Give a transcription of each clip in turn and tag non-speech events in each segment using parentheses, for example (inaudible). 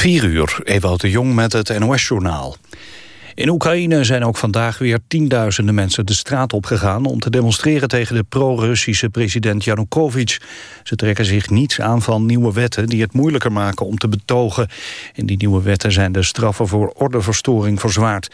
4 uur, Ewout de Jong met het NOS-journaal. In Oekraïne zijn ook vandaag weer tienduizenden mensen de straat opgegaan... om te demonstreren tegen de pro-Russische president Yanukovych. Ze trekken zich niets aan van nieuwe wetten die het moeilijker maken om te betogen. In die nieuwe wetten zijn de straffen voor ordeverstoring verzwaard.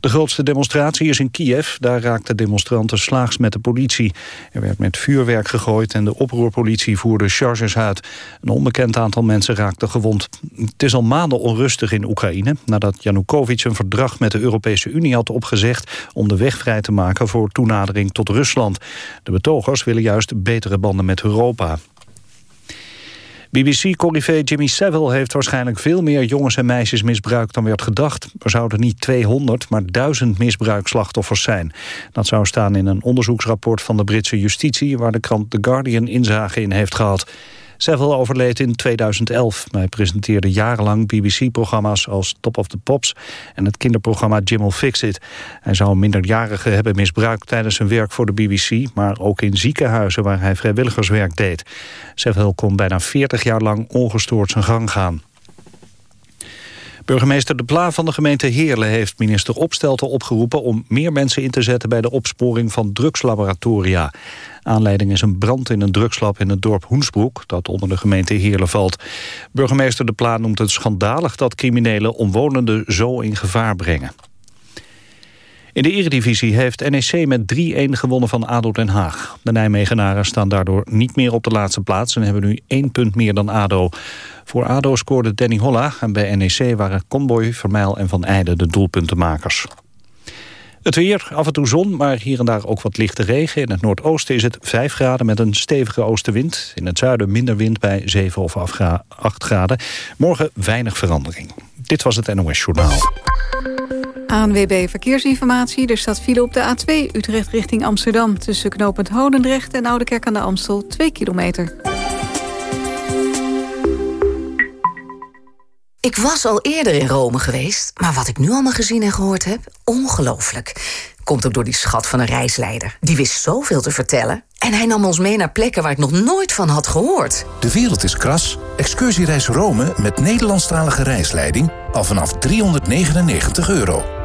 De grootste demonstratie is in Kiev. Daar raakten demonstranten slaags met de politie. Er werd met vuurwerk gegooid en de oproerpolitie voerde charges uit. Een onbekend aantal mensen raakte gewond. Het is al maanden onrustig in Oekraïne... nadat Yanukovych een verdrag met de Europese Unie had opgezegd... om de weg vrij te maken voor toenadering tot Rusland. De betogers willen juist betere banden met Europa. BBC-corrivé Jimmy Savile heeft waarschijnlijk veel meer jongens en meisjes misbruikt dan werd gedacht. Er zouden niet 200, maar 1000 misbruikslachtoffers zijn. Dat zou staan in een onderzoeksrapport van de Britse justitie... waar de krant The Guardian inzage in heeft gehad. Seville overleed in 2011. Hij presenteerde jarenlang BBC-programma's als Top of the Pops... en het kinderprogramma Jim Will Fix It. Hij zou minderjarigen hebben misbruikt tijdens zijn werk voor de BBC... maar ook in ziekenhuizen waar hij vrijwilligerswerk deed. Seville kon bijna 40 jaar lang ongestoord zijn gang gaan. Burgemeester De Pla van de gemeente Heerlen heeft minister Opstelten opgeroepen om meer mensen in te zetten bij de opsporing van drugslaboratoria. Aanleiding is een brand in een drugslab in het dorp Hoensbroek... dat onder de gemeente Heerlen valt. Burgemeester De Pla noemt het schandalig dat criminelen omwonenden zo in gevaar brengen. In de eredivisie heeft NEC met 3-1 gewonnen van ADO Den Haag. De Nijmegenaren staan daardoor niet meer op de laatste plaats... en hebben nu één punt meer dan ADO. Voor ADO scoorde Danny Holla en bij NEC waren Comboy, Vermeil en Van Eijden de doelpuntenmakers. Het weer, af en toe zon, maar hier en daar ook wat lichte regen. In het noordoosten is het 5 graden met een stevige oostenwind. In het zuiden minder wind bij 7 of 8 graden. Morgen weinig verandering. Dit was het NOS Journaal. ANWB Verkeersinformatie. Er staat file op de A2 Utrecht richting Amsterdam... tussen knooppunt Hodendrecht en Oudekerk aan de Amstel, 2 kilometer. Ik was al eerder in Rome geweest, maar wat ik nu allemaal gezien en gehoord heb, ongelooflijk. Komt ook door die schat van een reisleider. Die wist zoveel te vertellen. En hij nam ons mee naar plekken waar ik nog nooit van had gehoord. De wereld is kras. Excursiereis Rome met Nederlandstalige reisleiding al vanaf 399 euro.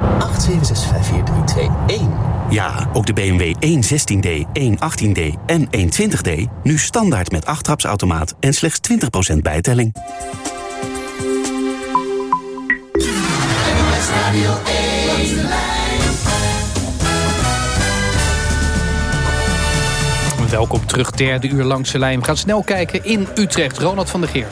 8765431. Ja, ook de BMW 116D, 118D en 120D nu standaard met 8 automaat en slechts 20% bijtelling. Welkom terug, derde uur langs de lijn. We gaan snel kijken in Utrecht. Ronald van der Geer.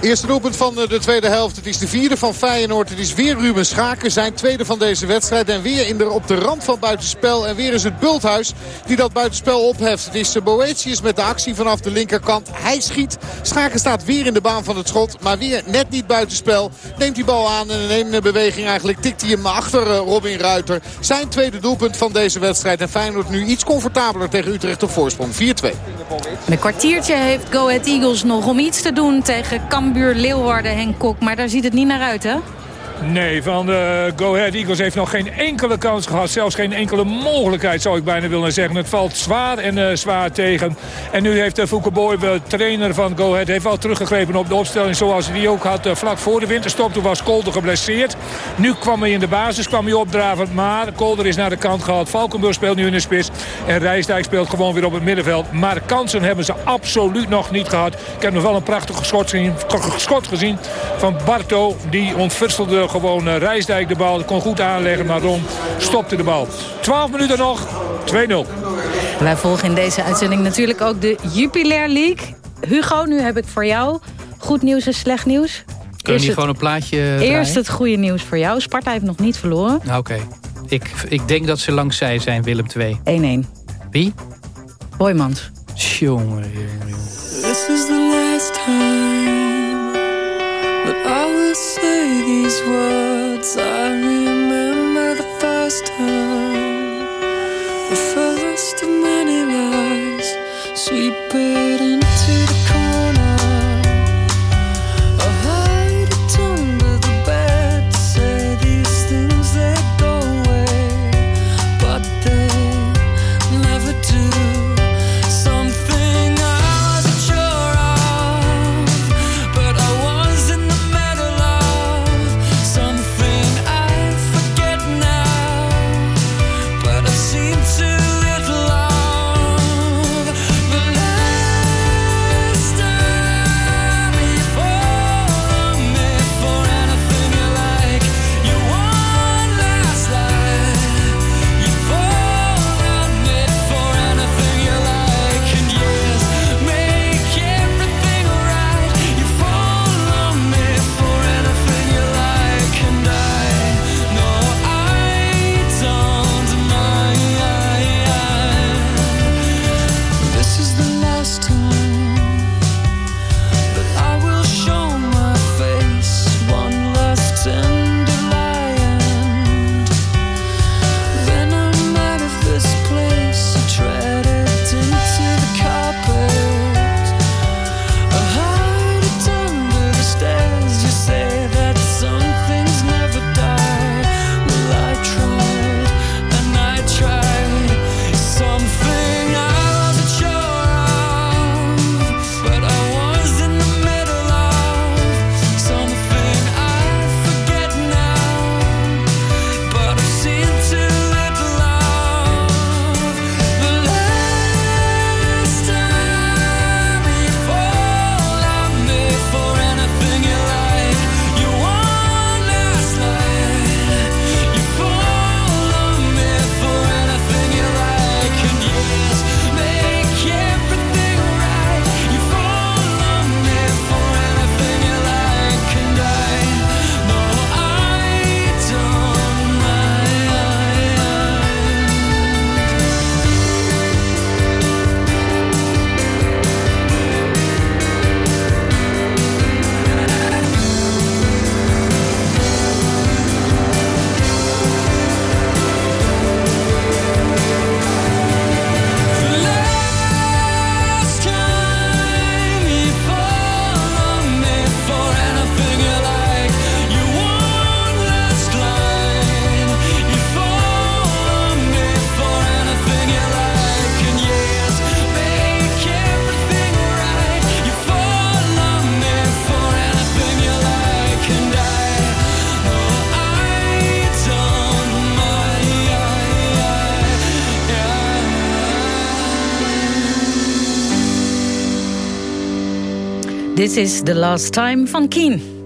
Eerste doelpunt van eh, de tweede helft. Het is de vierde van Feyenoord. Het is weer Ruben Schaken. Zijn tweede van deze wedstrijd. En weer in de, op de rand van buitenspel. En weer is het Bulthuis die dat buitenspel opheft. Het is Boetius met de actie vanaf de linkerkant. Hij schiet. Schaken staat weer in de baan van het schot. Maar weer net niet buitenspel. Neemt die bal aan. En in één beweging eigenlijk tikt hij hem achter eh, Robin Ruiter. Zijn tweede doelpunt van deze wedstrijd. En Feyenoord nu iets comfortabeler tegen Utrecht op voorsprong. 4-2. Een kwartiertje heeft Go Ahead Eagles nog om iets te doen tegen Cambuur, Leeuwarden, Henk Kok. Maar daar ziet het niet naar uit, hè? Nee, van de Go Ahead Eagles heeft nog geen enkele kans gehad. Zelfs geen enkele mogelijkheid zou ik bijna willen zeggen. Het valt zwaar en uh, zwaar tegen. En nu heeft de Foucault de trainer van Go Ahead... heeft wel teruggegrepen op de opstelling zoals hij die ook had vlak voor de winterstop. Toen was Kolder geblesseerd. Nu kwam hij in de basis, kwam hij opdraven. Maar Kolder is naar de kant gehaald. Valkenburg speelt nu in de spits. En Rijsdijk speelt gewoon weer op het middenveld. Maar kansen hebben ze absoluut nog niet gehad. Ik heb nog wel een prachtig schot gezien, gezien van Barto. Die gewoon uh, Rijsdijk de bal. Kon goed aanleggen, maar Ron stopte de bal. 12 minuten nog, 2-0. Wij volgen in deze uitzending natuurlijk ook de Jupiler League. Hugo, nu heb ik voor jou goed nieuws en slecht nieuws. Kunnen we gewoon een plaatje Eerst het goede nieuws voor jou. Sparta heeft nog niet verloren. Nou, Oké. Ik, ik denk dat ze langs zij zijn, Willem 2. 1-1. Wie? Boymans. Jongen, jongen. This is the last time will say these words. I remember the first time, the first of many lies, sweep it is the last time van Keen.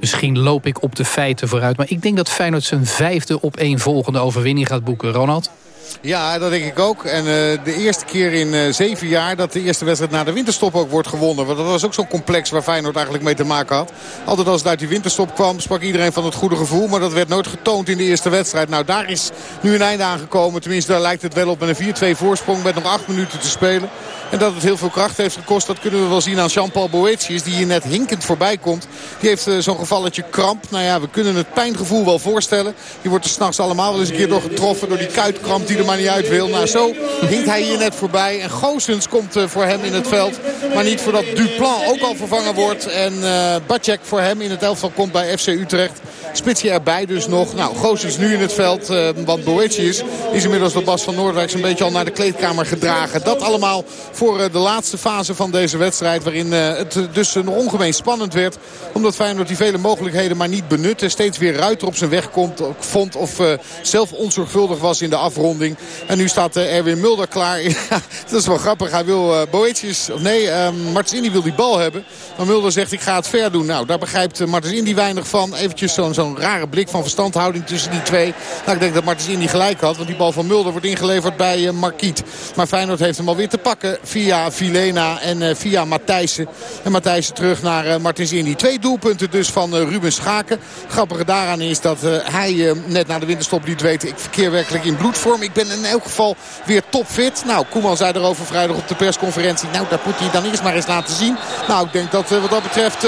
Misschien loop ik op de feiten vooruit. Maar ik denk dat Feyenoord zijn vijfde op één volgende overwinning gaat boeken. Ronald? Ja, dat denk ik ook. En uh, de eerste keer in uh, zeven jaar dat de eerste wedstrijd na de winterstop ook wordt gewonnen. Want dat was ook zo'n complex waar Feyenoord eigenlijk mee te maken had. Altijd als het uit die winterstop kwam sprak iedereen van het goede gevoel. Maar dat werd nooit getoond in de eerste wedstrijd. Nou, daar is nu een einde aangekomen. Tenminste, daar lijkt het wel op met een 4-2 voorsprong met nog acht minuten te spelen. En dat het heel veel kracht heeft gekost, dat kunnen we wel zien aan Jean-Paul Boetius. Die hier net hinkend voorbij komt. Die heeft uh, zo'n gevalletje kramp. Nou ja, we kunnen het pijngevoel wel voorstellen. Die wordt er s'nachts allemaal wel eens een keer door getroffen door die kuitkramp die er niet uit wil. Nou, zo hinkt hij hier net voorbij. En Goosens komt voor hem in het veld. Maar niet voordat Duplan ook al vervangen wordt. En uh, Bacek voor hem in het elftal komt bij FC Utrecht. Spitsje erbij dus nog. Nou, Goosens nu in het veld. Uh, want Boetius is inmiddels door Bas van Noordwijk een beetje al naar de kleedkamer gedragen. Dat allemaal voor de laatste fase van deze wedstrijd. Waarin het dus nog ongemeen spannend werd. Omdat Feyenoord die vele mogelijkheden maar niet benutte. Steeds weer Ruiter op zijn weg komt, vond. Of zelf onzorgvuldig was in de afronding. En nu staat Erwin Mulder klaar. (laughs) dat is wel grappig. Hij wil Boetius... Of nee, Martins Indy wil die bal hebben. Maar Mulder zegt ik ga het ver doen. Nou, daar begrijpt Martins Indy weinig van. Eventjes zo'n zo'n rare blik van verstandhouding tussen die twee. Nou, ik denk dat Martins Indy gelijk had. Want die bal van Mulder wordt ingeleverd bij Marquiet. Maar Feyenoord heeft hem alweer te pakken via Vilena en via Matthijssen. En Matthijssen terug naar Martins Indy. Twee doelpunten dus van Ruben Schaken. Grappige daaraan is dat hij net na de winterstop liet weten... ik verkeer werkelijk in bloedvorm. Ik ben in elk geval weer topfit. Nou, Koeman zei erover vrijdag op de persconferentie. Nou, dat moet hij dan eerst maar eens laten zien. Nou, ik denk dat wat dat betreft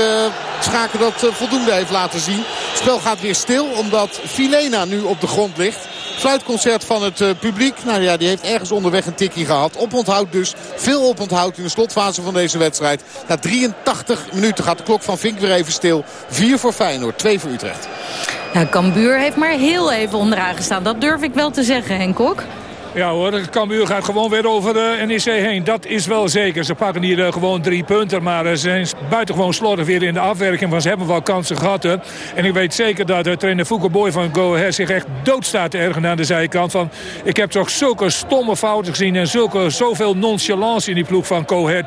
Schaken dat voldoende heeft laten zien. Het spel gaat weer stil omdat Filena nu op de grond ligt. Fluitconcert van het uh, publiek. Nou ja, die heeft ergens onderweg een tikkie gehad. Oponthoud dus. Veel oponthoud in de slotfase van deze wedstrijd. Na 83 minuten gaat de klok van Vink weer even stil. 4 voor Feyenoord, 2 voor Utrecht. Ja, Cambuur heeft maar heel even onderaan gestaan. Dat durf ik wel te zeggen, Henk Kok. Ja hoor, Cambuur gaat gewoon weer over de NEC heen. Dat is wel zeker. Ze pakken hier uh, gewoon drie punten. Maar uh, ze zijn buitengewoon slordig weer in de afwerking. Want ze hebben wel kansen gehad. Hè. En ik weet zeker dat de trainer Fouke Boy van Go zich echt doodstaat te ergen aan de zijkant. Van, ik heb toch zulke stomme fouten gezien. En zulke, zoveel nonchalance in die ploeg van Go Ahead.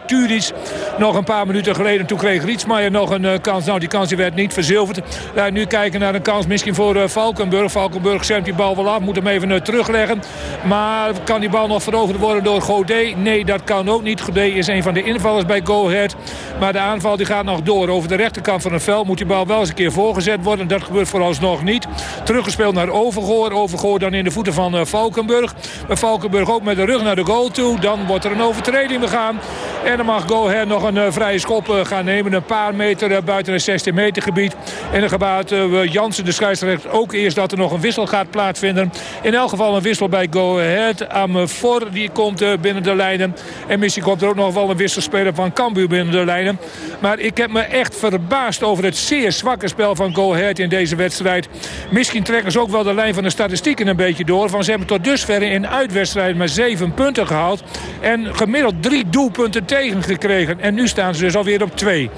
Nog een paar minuten geleden. Toen kreeg Rietsmaier nog een uh, kans. Nou, die kans werd niet verzilverd. Laat nu kijken naar een kans misschien voor Valkenburg. Valkenburg zemt die bal wel af. Moet hem even terugleggen. Maar kan die bal nog veroverd worden door Godet? Nee, dat kan ook niet. Godet is een van de invallers bij Go Ahead. Maar de aanval die gaat nog door. Over de rechterkant van het veld moet die bal wel eens een keer voorgezet worden. Dat gebeurt vooralsnog niet. Teruggespeeld naar Overgoor. Overgoor dan in de voeten van uh, Valkenburg. Maar Valkenburg ook met de rug naar de goal toe. Dan wordt er een overtreding begaan. En dan mag Go Ahead nog een uh, vrije schop uh, gaan nemen. Een paar meter buiten het 16 meter gebied. En dan gebaat Jansen, de scheidsrechter, ook eerst dat er nog een wissel gaat plaatsvinden. In elk geval een wissel bij Go Ahead. Amefor die komt uh, binnen de lijnen. En misschien komt er ook nog wel een wisselspeler van Cambuur binnen de lijnen. Maar ik heb me echt verbaasd over het zeer zwakke spel van Go Ahead in deze wedstrijd. Misschien trekken ze ook wel de lijn van de statistieken een beetje door. Van ze hebben tot dusver in uitwedstrijden maar zeven punten gehaald. En gemiddeld drie doelpunten tegengekregen. En nu staan ze dus alweer op twee.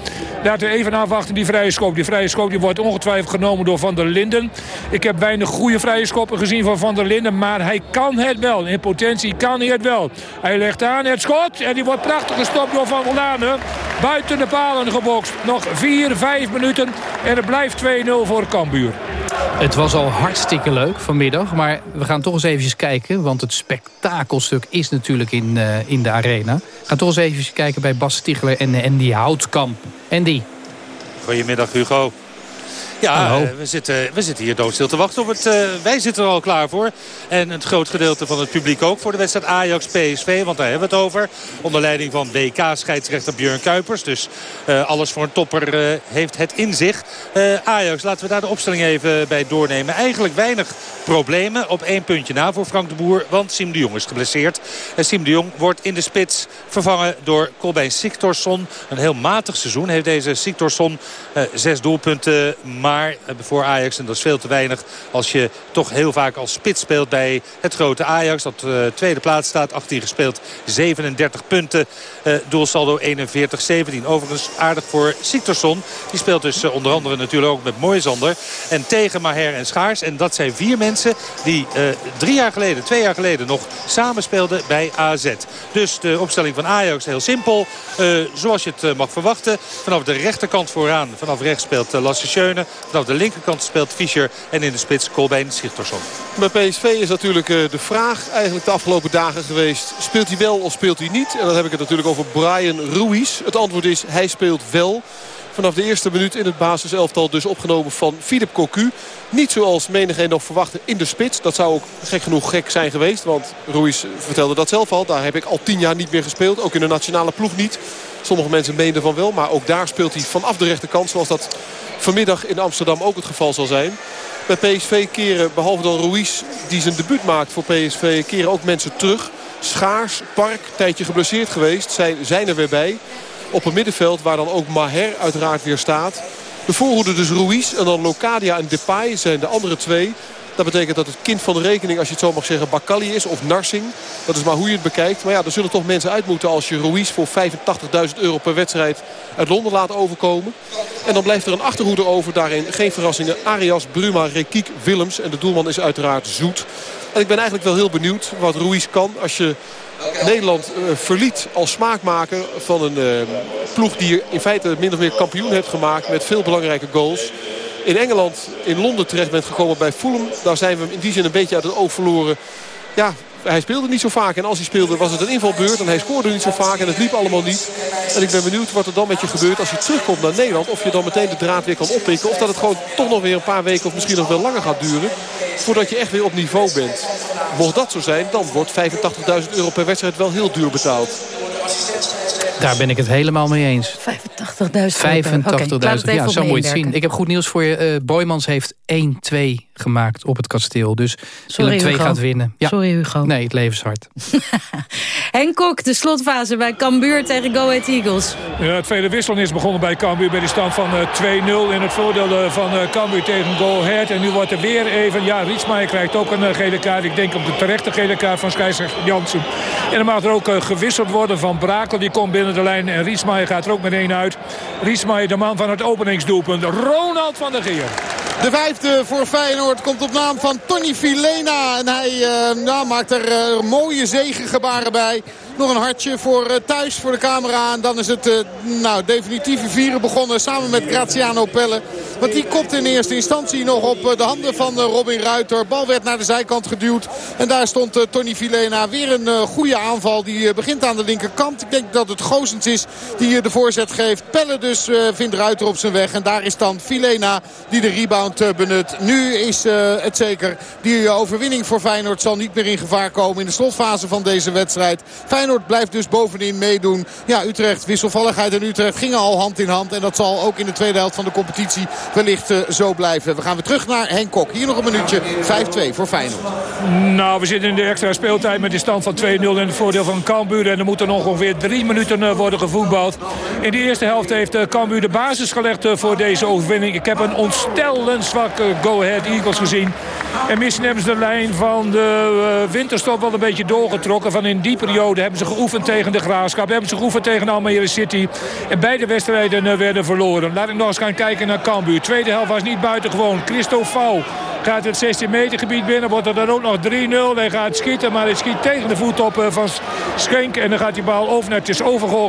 Laten we even afwachten die vrije schop. Die vrije schop die wordt ongetwijfeld genomen door Van der Linden. Ik heb weinig goede vrije schoppen gezien van Van der Linden. Maar hij kan het wel. In potentie kan hij het wel. Hij legt aan het schot. En die wordt prachtig gestopt door Van der Buiten de palen gebokst. Nog 4, 5 minuten. En het blijft 2-0 voor Cambuur. Het was al hartstikke leuk vanmiddag. Maar we gaan toch eens even kijken. Want het spektakelstuk is natuurlijk in, uh, in de arena. We gaan toch eens even kijken bij Bas Stigler en Andy Houtkamp. Andy. Goedemiddag Hugo. Ja, uh, we, zitten, we zitten hier doodstil te wachten op het... Uh, wij zitten er al klaar voor. En een groot gedeelte van het publiek ook voor de wedstrijd Ajax-PSV. Want daar hebben we het over. Onder leiding van WK-scheidsrechter Björn Kuipers. Dus uh, alles voor een topper heeft het in zich. Ajax, laten we daar de opstelling even bij doornemen. Eigenlijk weinig problemen op één puntje na voor Frank de Boer. Want Siem de Jong is geblesseerd. En Siem de Jong wordt in de spits vervangen door Colbein Siktorsson. Een heel matig seizoen heeft deze Siktorsson. zes doelpunten maar maar voor Ajax, en dat is veel te weinig... als je toch heel vaak als spits speelt bij het grote Ajax... dat uh, tweede plaats staat, 18 gespeeld, 37 punten. Uh, doelsaldo 41-17. Overigens aardig voor Siktorsson. Die speelt dus onder andere natuurlijk ook met Moisander. En tegen Maher en Schaars. En dat zijn vier mensen die drie jaar geleden, twee jaar geleden nog samen speelden bij AZ. Dus de opstelling van Ajax heel simpel. zoals je het mag verwachten. Vanaf de rechterkant vooraan, vanaf rechts speelt Lasse Schöne. Vanaf de linkerkant speelt Fischer en in de spits Colbein Sigtorsson. Bij PSV is natuurlijk eh, de vraag eigenlijk de afgelopen dagen geweest. Speelt hij wel of speelt hij niet? En dan heb ik het natuurlijk over Brian Ruiz. Het antwoord is hij speelt wel. Vanaf de eerste minuut in het basiselftal dus opgenomen van Philip Cocu. Niet zoals menigeen nog verwachtte in de spits. Dat zou ook gek genoeg gek zijn geweest. Want Ruiz vertelde dat zelf al. Daar heb ik al tien jaar niet meer gespeeld. Ook in de nationale ploeg niet. Sommige mensen meenden van wel. Maar ook daar speelt hij vanaf de rechterkant. Zoals dat vanmiddag in Amsterdam ook het geval zal zijn. Bij PSV keren, behalve dan Ruiz die zijn debuut maakt voor PSV... keren ook mensen terug. Schaars, Park, tijdje geblesseerd geweest, zijn, zijn er weer bij. Op het middenveld waar dan ook Maher uiteraard weer staat. De voorhoede dus Ruiz en dan Locadia en Depay zijn de andere twee. Dat betekent dat het kind van de rekening, als je het zo mag zeggen, Bakali is of Narsing. Dat is maar hoe je het bekijkt. Maar ja, er zullen toch mensen uit moeten als je Ruiz voor 85.000 euro per wedstrijd uit Londen laat overkomen. En dan blijft er een achterhoede over. Daarin geen verrassingen. Arias, Bruma, Rekiek, Willems. En de doelman is uiteraard Zoet. En ik ben eigenlijk wel heel benieuwd wat Ruiz kan als je Nederland uh, verliet als smaakmaker van een uh, ploeg die in feite min of meer kampioen heeft gemaakt met veel belangrijke goals. In Engeland, in Londen terecht bent gekomen bij Fulham. Daar zijn we in die zin een beetje uit het oog verloren. Ja, hij speelde niet zo vaak. En als hij speelde was het een invalbeurt. En hij scoorde niet zo vaak. En het liep allemaal niet. En ik ben benieuwd wat er dan met je gebeurt als je terugkomt naar Nederland. Of je dan meteen de draad weer kan oppikken. Of dat het gewoon toch nog weer een paar weken of misschien nog wel langer gaat duren. Voordat je echt weer op niveau bent. Mocht dat zo zijn, dan wordt 85.000 euro per wedstrijd wel heel duur betaald. Daar ben ik het helemaal mee eens. 85.000 85.000, ja, zo moet je het zien. Ik heb goed nieuws voor je. Uh, Boymans heeft 1-2 gemaakt op het kasteel. Dus Sorry, Willem 2 Hugo. gaat winnen. Ja. Sorry Hugo. Nee, het leven is hard. (laughs) Henk Kok, de slotfase bij Cambuur tegen Go Ahead Eagles. Ja, het vele wisselen is begonnen bij Cambuur bij de stand van uh, 2-0 in het voordeel uh, van uh, Cambuur tegen Go Ahead. En nu wordt er weer even, ja, Rietsmaier krijgt ook een uh, gele kaart. Ik denk op de terechte gele kaart van scheidsrechter Jansen. En dan mag er ook uh, gewisseld worden van Brakel, die komt binnen de lijn. En Rietsmaier gaat er ook meteen uit. Rietsmaier, de man van het openingsdoelpunt. Ronald van der Geer. De vijfde voor Feyenoord komt op naam van Tony Filena. En hij uh, nou, maakt er uh, mooie zegengebaren bij. Nog een hartje voor uh, thuis voor de camera. En dan is het uh, nou, definitieve vieren begonnen samen met Graziano Pelle. Want die kopte in eerste instantie nog op uh, de handen van Robin Ruiter. Bal werd naar de zijkant geduwd. En daar stond Tony Filena. Weer een goede aanval. Die begint aan de linkerkant. Ik denk dat het Gozens is die hier de voorzet geeft. Pelle dus vindt Ruiter op zijn weg. En daar is dan Filena die de rebound benut. Nu is het zeker. Die overwinning voor Feyenoord zal niet meer in gevaar komen in de slotfase van deze wedstrijd. Blijft dus bovenin meedoen. Ja, Utrecht, wisselvalligheid en Utrecht gingen al hand in hand. En dat zal ook in de tweede helft van de competitie wellicht uh, zo blijven. We gaan weer terug naar Henk Kok. Hier nog een minuutje. 5-2 voor Feyenoord. Nou, we zitten in de extra speeltijd met de stand van 2-0 in het voordeel van Cambuur. En er moeten nog ongeveer drie minuten uh, worden gevoetbald. In de eerste helft heeft uh, Cambuur de basis gelegd voor deze overwinning. Ik heb een ontstellend zwakke Go Ahead Eagles gezien. En misschien hebben ze de lijn van de winterstop wel een beetje doorgetrokken. Van in die periode hebben ze geoefend tegen de Graafschap. Hebben ze geoefend tegen Almere City. En beide wedstrijden werden verloren. Laat ik nog eens gaan kijken naar Cambuur. Tweede helft was niet buitengewoon. Christo Fouw gaat het 16 meter gebied binnen. Wordt er dan ook nog 3-0. Hij gaat schieten, maar hij schiet tegen de voet op van Schenk. En dan gaat die bal over. Het is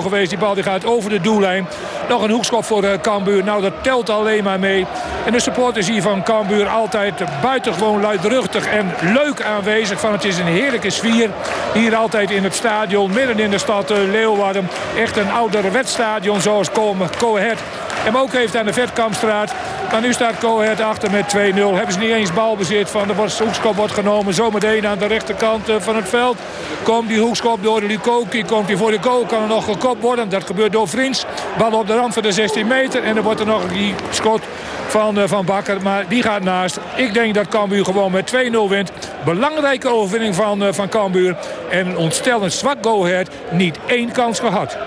geweest. Die bal die gaat over de doellijn. Nog een hoekschop voor Cambuur. Nou, dat telt alleen maar mee. En de supporters hier van Cambuur altijd buitengewoon luidruchtig en leuk aanwezig. Van het is een heerlijke sfeer. Hier altijd in het stadion, midden in de stad Leeuwarden. Echt een ouderwets stadion zoals Cohet hem ook heeft aan de Vetkampstraat. Maar nu staat Cohet achter met 2-0. Hebben ze niet eens balbezit van de hoekschop wordt genomen. Zometeen aan de rechterkant van het veld. Komt die hoekschop door de Lukoki. Komt hij voor de goal. Kan er nog gekopt worden. Dat gebeurt door Frins. Bal op de rand van de 16 meter. En dan wordt er nog die schot van, uh, van Bakker. Maar die gaat naast. Ik denk dat Cambuur gewoon met 2-0 wint. Belangrijke overwinning van, uh, van Cambuur. En een ontstellend zwak Go. Niet één kans gehad.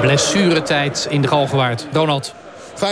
Blessuretijd in de Galgenwaard. Donald. 5-2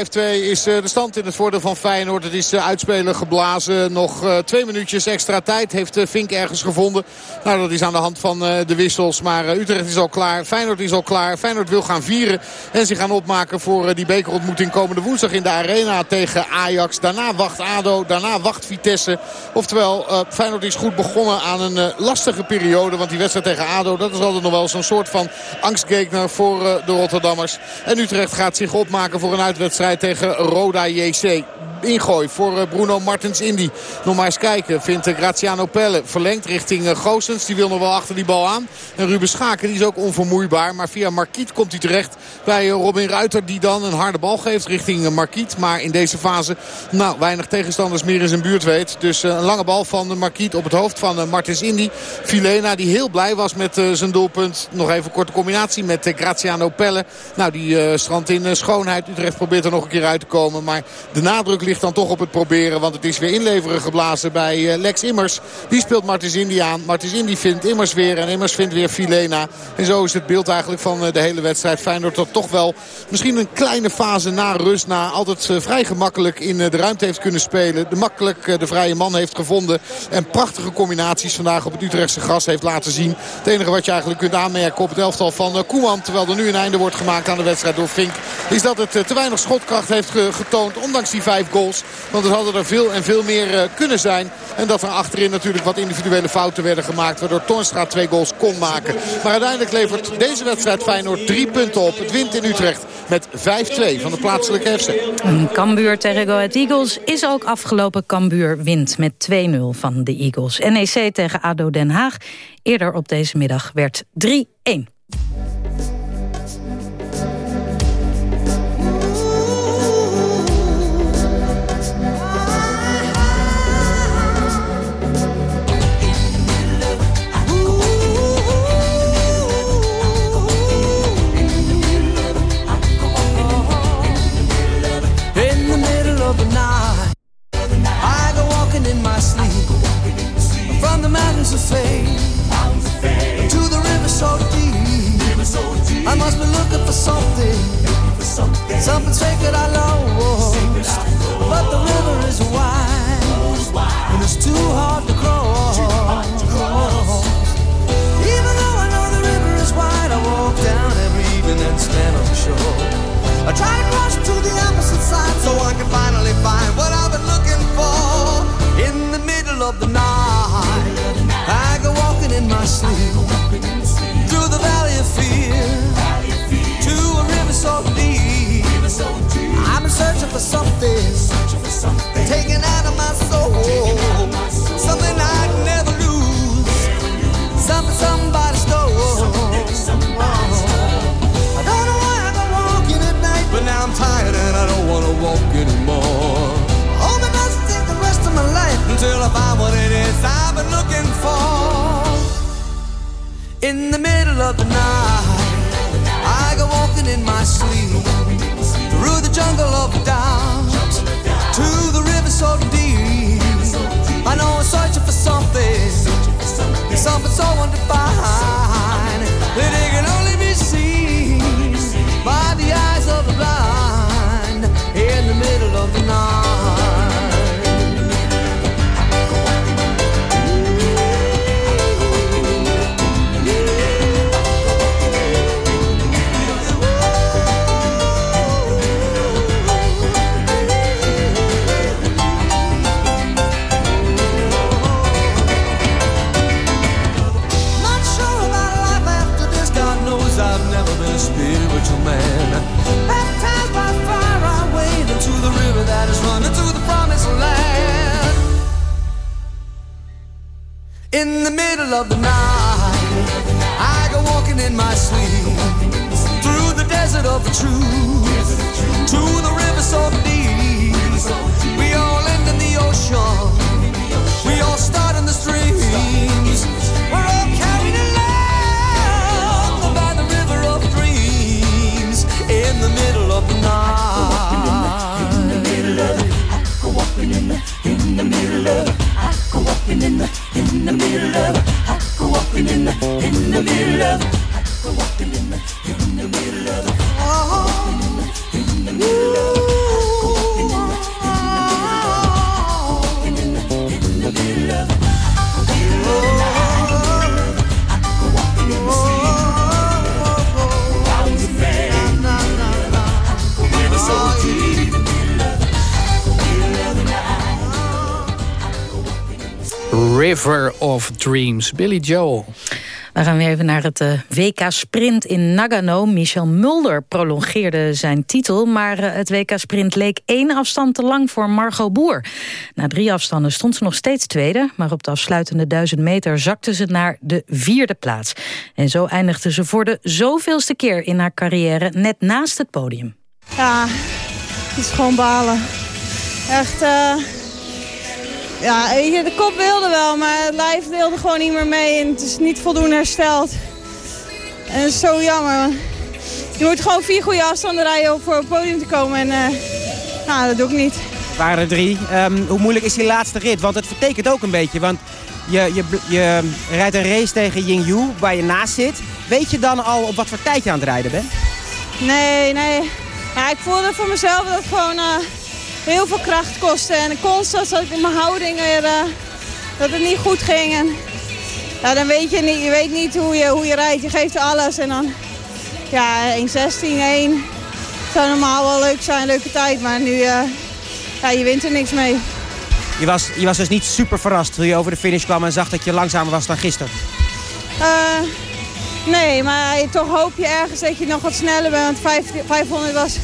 is de stand in het voordeel van Feyenoord. Het is uitspelen geblazen. Nog uh, twee minuutjes extra tijd heeft Fink ergens gevonden. Nou, dat is aan de hand van de wissels. Maar Utrecht is al klaar. Feyenoord is al klaar. Feyenoord wil gaan vieren. En zich gaan opmaken voor die bekerontmoeting komende woensdag in de arena tegen Ajax. Daarna wacht ADO. Daarna wacht Vitesse. Oftewel, Feyenoord is goed begonnen aan een lastige periode. Want die wedstrijd tegen ADO, dat is altijd nog wel zo'n soort van angstgekner voor de Rotterdammers. En Utrecht gaat zich opmaken voor een uitwedstrijd wedstrijd tegen Roda JC ingooi voor eh, Bruno Martens Indy. Nog maar eens kijken. Vindt eh, Graziano Pelle verlengt richting eh, Goossens. Die wil nog wel achter die bal aan. En Ruben Schaken die is ook onvermoeibaar. Maar via Marquiet komt hij terecht bij Robin Ruiter. Die dan een harde bal geeft richting Marquiet. Maar in deze fase nou, weinig tegenstanders meer in zijn buurt weet. Dus een lange bal van Marquiet op het hoofd van Martens Indy. Filena die heel blij was met zijn doelpunt. Nog even korte combinatie met Graziano Pelle. Nou die strandt in schoonheid. Utrecht probeert er nog een keer uit te komen. Maar de nadruk ligt dan toch op het proberen. Want het is weer inleveren geblazen bij eh, Lex Immers. Die speelt Martins Indy aan. Martins Indy vindt Immers weer. En Immers vindt weer Filena. En zo is het beeld eigenlijk van eh, de hele wedstrijd. Feyenoord dat toch wel misschien een kleine fase na rust. Na altijd eh, vrij gemakkelijk in de ruimte heeft kunnen spelen. De makkelijk de vrije man heeft gevonden. En prachtige combinaties vandaag op het Utrechtse gras heeft laten zien. Het enige wat je eigenlijk kunt aanmerken op het elftal van Koeman. Terwijl er nu een einde wordt gemaakt aan de wedstrijd door Fink. Is dat het te weinig schotkracht heeft getoond. Ondanks die vijf goals. Want het hadden er veel en veel meer eh, kunnen zijn. En dat er achterin natuurlijk wat individuele fouten werden gemaakt. Waardoor Toornstra twee goals kon maken. Maar uiteindelijk levert deze wedstrijd Feyenoord drie punten op. Het wint in Utrecht met 5-2 van de plaatselijke FC. Cambuur tegen Go Ahead Eagles is ook afgelopen. Cambuur wint met 2-0 van de Eagles. NEC tegen ADO Den Haag eerder op deze middag werd 3-1. Dreams, Billy Joel. We gaan weer even naar het uh, WK Sprint in Nagano. Michel Mulder prolongeerde zijn titel... maar uh, het WK Sprint leek één afstand te lang voor Margot Boer. Na drie afstanden stond ze nog steeds tweede... maar op de afsluitende duizend meter zakte ze naar de vierde plaats. En zo eindigde ze voor de zoveelste keer in haar carrière... net naast het podium. Ja, het is gewoon balen. Echt... Uh... Ja, de kop wilde wel, maar het lijf wilde gewoon niet meer mee. En het is niet voldoende hersteld. En dat is zo jammer. Je moet gewoon vier goede afstanden rijden om voor het podium te komen. En uh, nou, dat doe ik niet. Het waren er drie. Um, hoe moeilijk is die laatste rit? Want het vertekent ook een beetje. Want je, je, je rijdt een race tegen Ying Yu, waar je naast zit. Weet je dan al op wat voor tijd je aan het rijden bent? Nee, nee. Ja, ik voelde voor mezelf dat gewoon... Uh, heel veel kracht kostte. En constant zat ik in mijn houding weer, uh, dat het niet goed ging. En, ja, dan weet je niet, je weet niet hoe je, hoe je rijdt. Je geeft alles en dan ja, 1.16, 1. zou normaal wel leuk zijn, leuke tijd. Maar nu, uh, ja, je wint er niks mee. Je was, je was dus niet super verrast toen je over de finish kwam en zag dat je langzamer was dan gisteren? Uh, nee, maar toch hoop je ergens dat je nog wat sneller bent. Want 500 was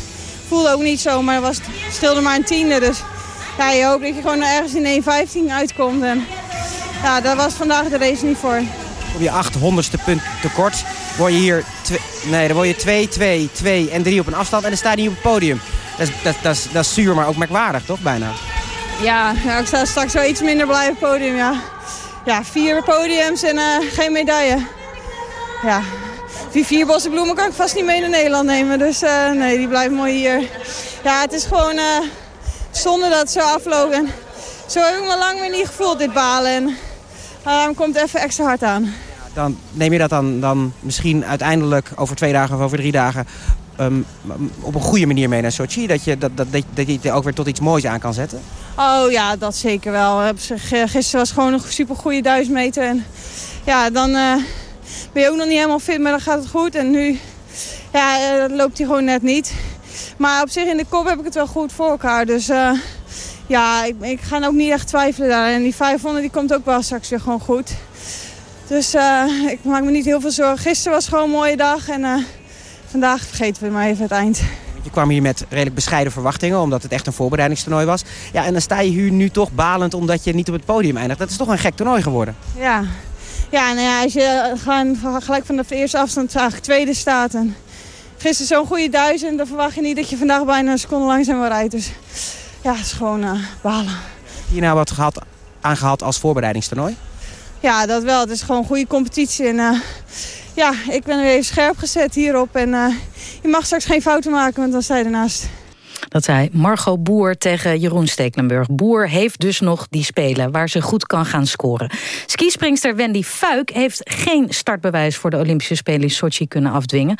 voelde ook niet zo, maar was, stilde maar een tiende. Dus ja, je hoopt dat je gewoon ergens in 1.15 uitkomt. En ja, daar was vandaag de race niet voor. Op je 800ste punt tekort word je hier... Nee, dan word je 2, 2, 2 en 3 op een afstand en dan sta je niet op het podium. Dat is, dat, dat, is, dat is zuur, maar ook merkwaardig, toch, bijna? Ja, ja, ik sta straks wel iets minder blij op het podium, ja. Ja, vier podiums en uh, geen medaille. Ja, die vier bosse bloemen kan ik vast niet mee naar Nederland nemen. Dus uh, nee, die blijven mooi hier. Ja, het is gewoon uh, zonde dat het zo afloopt. En zo heb ik me lang weer niet gevoeld, dit balen. En daarom komt even extra hard aan. Dan neem je dat dan, dan misschien uiteindelijk over twee dagen of over drie dagen... Um, op een goede manier mee naar Sochi? Dat je, dat, dat, dat, dat je het ook weer tot iets moois aan kan zetten? Oh ja, dat zeker wel. Gisteren was gewoon een super goede duizend meter. En ja, dan... Uh, ben je ook nog niet helemaal fit, maar dan gaat het goed. En nu ja, uh, loopt hij gewoon net niet. Maar op zich in de kop heb ik het wel goed voor elkaar. Dus uh, ja, ik, ik, ga ook niet echt twijfelen daar. En die 500 die komt ook wel straks weer gewoon goed. Dus uh, ik maak me niet heel veel zorgen. Gisteren was gewoon een mooie dag. En vandaag vergeten we maar even het eind. Je kwam hier met redelijk bescheiden verwachtingen, omdat het echt een voorbereidingstoernooi was. Ja, en dan sta je hier nu toch balend omdat je niet op het podium eindigt. Dat is toch een gek toernooi geworden. Ja, ja, nou ja, als je gewoon gelijk van de eerste afstand eigenlijk tweede staat. En gisteren zo'n goede duizend, dan verwacht je niet dat je vandaag bijna een seconde langzamer rijdt. Dus ja, het is gewoon uh, balen. Hier nou wat gehad, aangehad als voorbereidingstoernooi? Ja, dat wel. Het is gewoon een goede competitie. En uh, ja, ik ben weer even scherp gezet hierop. En uh, je mag straks geen fouten maken, want dan sta je ernaast. Dat zei Margot Boer tegen Jeroen Stekelenburg. Boer heeft dus nog die spelen waar ze goed kan gaan scoren. Skispringster Wendy Fuik heeft geen startbewijs... voor de Olympische Spelen in Sochi kunnen afdwingen.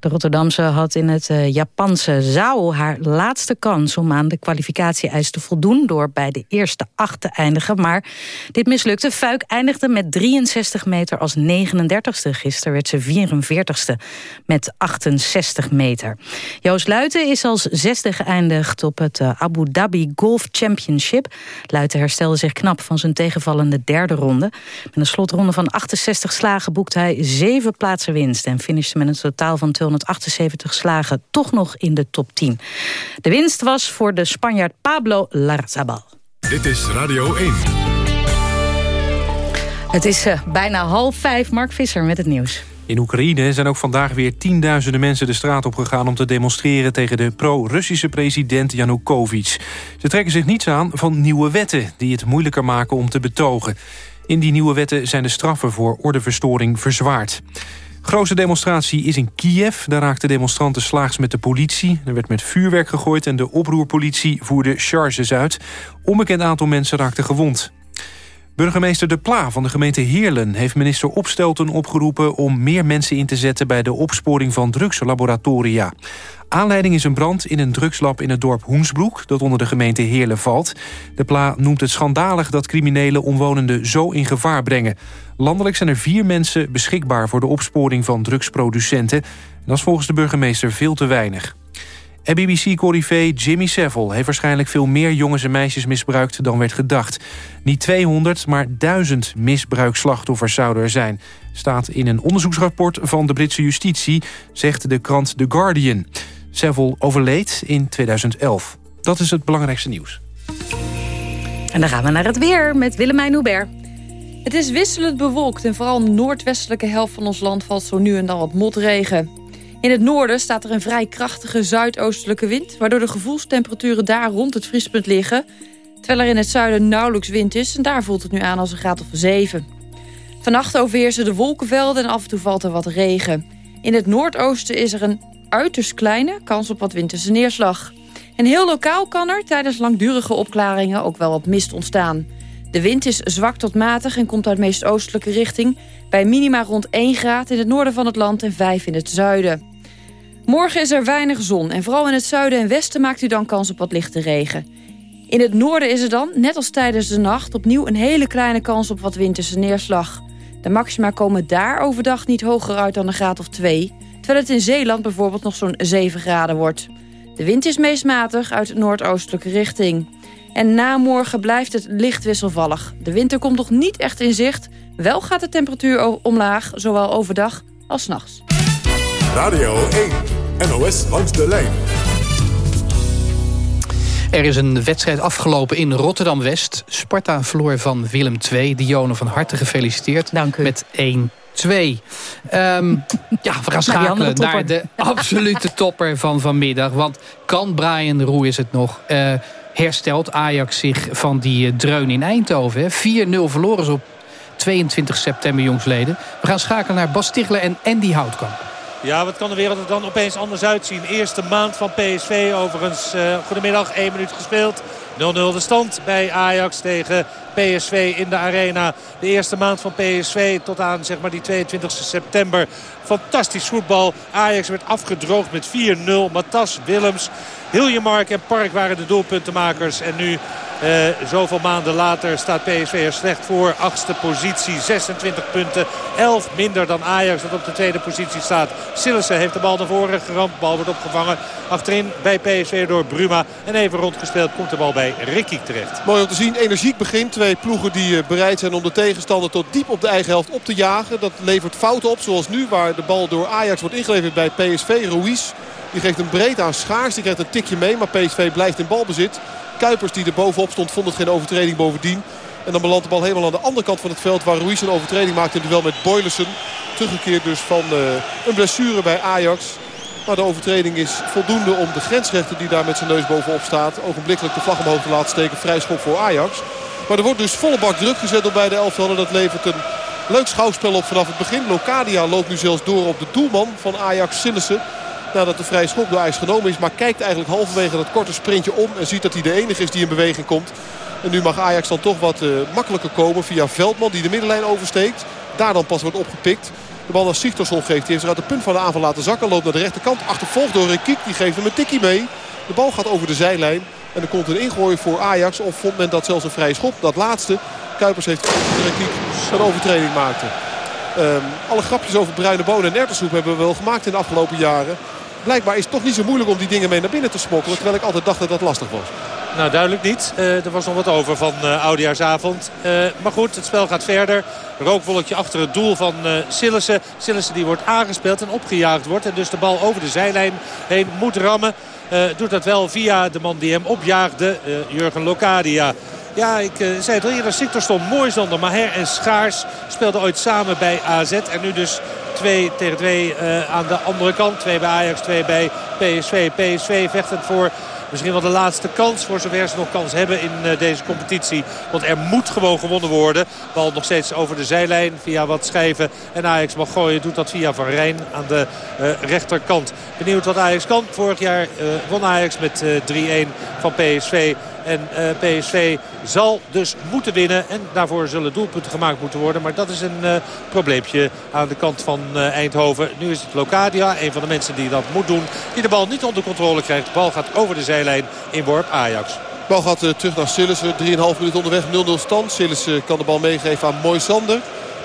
De Rotterdamse had in het uh, Japanse Zao haar laatste kans... om aan de kwalificatie-eis te voldoen... door bij de eerste acht te eindigen. Maar dit mislukte. Fuik eindigde met 63 meter als 39ste. Gisteren werd ze 44ste met 68 meter. Joost Luiten is als zesde geëindigd op het uh, Abu Dhabi Golf Championship. Luiten herstelde zich knap van zijn tegenvallende derde ronde. Met een slotronde van 68 slagen boekte hij zeven plaatsen winst... en finishte met een totaal van 278 slagen toch nog in de top 10. De winst was voor de Spanjaard Pablo Larzabal. Dit is Radio 1. Het is uh, bijna half vijf. Mark Visser met het nieuws. In Oekraïne zijn ook vandaag weer tienduizenden mensen de straat op gegaan... om te demonstreren tegen de pro-Russische president Yanukovych. Ze trekken zich niets aan van nieuwe wetten... die het moeilijker maken om te betogen. In die nieuwe wetten zijn de straffen voor ordeverstoring verzwaard. Grootste demonstratie is in Kiev. Daar raakten demonstranten slaags met de politie. Er werd met vuurwerk gegooid en de oproerpolitie voerde charges uit. Onbekend aantal mensen raakten gewond. Burgemeester De Pla van de gemeente Heerlen heeft minister Opstelten opgeroepen om meer mensen in te zetten bij de opsporing van drugslaboratoria. Aanleiding is een brand in een drugslab in het dorp Hoensbroek... dat onder de gemeente Heerlen valt. De Pla noemt het schandalig dat criminelen omwonenden zo in gevaar brengen. Landelijk zijn er vier mensen beschikbaar voor de opsporing van drugsproducenten. Dat is volgens de burgemeester veel te weinig. En BBC-corrivé Jimmy Savile heeft waarschijnlijk veel meer jongens en meisjes misbruikt dan werd gedacht. Niet 200, maar 1000 misbruikslachtoffers zouden er zijn. Staat in een onderzoeksrapport van de Britse justitie, zegt de krant The Guardian. Savile overleed in 2011. Dat is het belangrijkste nieuws. En dan gaan we naar het weer met Willemijn Hubert. Het is wisselend bewolkt en vooral de noordwestelijke helft van ons land valt zo nu en dan wat motregen. In het noorden staat er een vrij krachtige zuidoostelijke wind... waardoor de gevoelstemperaturen daar rond het vriespunt liggen... terwijl er in het zuiden nauwelijks wind is... en daar voelt het nu aan als een graad of 7. Vannacht overheersen de wolkenvelden en af en toe valt er wat regen. In het noordoosten is er een uiterst kleine kans op wat winterse neerslag. En heel lokaal kan er tijdens langdurige opklaringen ook wel wat mist ontstaan. De wind is zwak tot matig en komt uit meest oostelijke richting... bij minima rond 1 graad in het noorden van het land en 5 in het zuiden. Morgen is er weinig zon en vooral in het zuiden en westen maakt u dan kans op wat lichte regen. In het noorden is er dan, net als tijdens de nacht, opnieuw een hele kleine kans op wat winterse neerslag. De maxima komen daar overdag niet hoger uit dan een graad of 2... terwijl het in Zeeland bijvoorbeeld nog zo'n 7 graden wordt. De wind is meest matig uit noordoostelijke richting. En na morgen blijft het licht wisselvallig. De winter komt nog niet echt in zicht. Wel gaat de temperatuur omlaag, zowel overdag als 's nachts. Radio 1, NOS langs de lijn. Er is een wedstrijd afgelopen in Rotterdam-West. Sparta verloor van Willem II. Dionne van harte gefeliciteerd. Dank u. Met 1 2. Ehm, (laughs) ja, we gaan schakelen naar de absolute topper van vanmiddag. Want kan Brian Roe is het nog... Uh, herstelt Ajax zich van die uh, dreun in Eindhoven. 4-0 verloren op 22 september jongsleden. We gaan schakelen naar Bas Stigler en Andy Houtkamp. Ja, wat kan de wereld er dan opeens anders uitzien? Eerste maand van PSV overigens. Uh, goedemiddag, 1 minuut gespeeld. 0-0 de stand bij Ajax tegen PSV in de arena. De eerste maand van PSV tot aan zeg maar, die 22 september. Fantastisch voetbal. Ajax werd afgedroogd met 4-0. Matas, Willems, Hiljemark en Park waren de doelpuntenmakers. En nu, eh, zoveel maanden later, staat PSV er slecht voor. Achtste positie, 26 punten. 11 minder dan Ajax dat op de tweede positie staat. Sillissen heeft de bal naar voren geramd. Bal wordt opgevangen achterin bij PSV door Bruma. En even rondgespeeld komt de bal bij Ricky terecht. Mooi om te zien. Energiek begin. Twee ploegen die bereid zijn om de tegenstander tot diep op de eigen helft op te jagen. Dat levert fouten op. Zoals nu waar de bal door Ajax wordt ingeleverd bij PSV. Ruiz die geeft een breed aan Schaars. Die krijgt een tikje mee. Maar PSV blijft in balbezit. Kuipers die er bovenop stond vond het geen overtreding bovendien. En dan belandt de bal helemaal aan de andere kant van het veld. Waar Ruiz een overtreding maakt in duel met Boylussen. Teruggekeerd dus van uh, een blessure bij Ajax. Maar de overtreding is voldoende om de grensrechter die daar met zijn neus bovenop staat... ogenblikkelijk de vlag omhoog te laten steken. Vrij schop voor Ajax. Maar er wordt dus volle bak druk gezet door beide elftallen. Dat levert een leuk schouwspel op vanaf het begin. Locadia loopt nu zelfs door op de doelman van Ajax Sillissen. Nadat de vrije schop door Ajax genomen is. Maar kijkt eigenlijk halverwege dat korte sprintje om. En ziet dat hij de enige is die in beweging komt. En nu mag Ajax dan toch wat uh, makkelijker komen via Veldman die de middenlijn oversteekt. Daar dan pas wordt opgepikt. De bal naar Sigtorsson geeft. Die heeft zich uit het punt van de aanval laten zakken. Loopt naar de rechterkant. Achtervolgd door Rekiek. Die geeft hem een tikkie mee. De bal gaat over de zijlijn. En er komt een ingooi voor Ajax. Of vond men dat zelfs een vrije schop. Dat laatste. Kuipers heeft een overtreding maakte. Um, alle grapjes over bruine bonen en ertessoep hebben we wel gemaakt in de afgelopen jaren. Blijkbaar is het toch niet zo moeilijk om die dingen mee naar binnen te smokkelen. Terwijl ik altijd dacht dat dat lastig was. Nou, duidelijk niet. Uh, er was nog wat over van uh, Oudejaarsavond. Uh, maar goed, het spel gaat verder. Rookwolkje achter het doel van uh, Sillissen. Sillissen die wordt aangespeeld en opgejaagd wordt. En dus de bal over de zijlijn heen moet rammen. doet dat wel via de man die hem opjaagde, Jurgen Locadia. Ja, ik uh, zei het al eerder, Siktor stond mooi zonder Maher en Schaars. Speelden ooit samen bij AZ. En nu dus 2 tegen 2 uh, aan de andere kant. 2 bij Ajax, 2 bij PSV. PSV vechtend voor misschien wel de laatste kans. Voor zover ze nog kans hebben in uh, deze competitie. Want er moet gewoon gewonnen worden. Bal nog steeds over de zijlijn via wat schijven. En Ajax mag gooien. Doet dat via Van Rijn aan de rechterkant. Benieuwd wat Ajax kan. Vorig jaar won Ajax met 3-1 van PSV. En uh, PSV zal dus moeten winnen. En daarvoor zullen doelpunten gemaakt moeten worden. Maar dat is een uh, probleempje aan de kant van uh, Eindhoven. Nu is het Locadia, een van de mensen die dat moet doen. Die de bal niet onder controle krijgt. De bal gaat over de zijlijn. Inworp Ajax. De bal gaat terug naar Sillissen. 3,5 minuten onderweg. 0-0 stand. Sillissen kan de bal meegeven aan Moisander.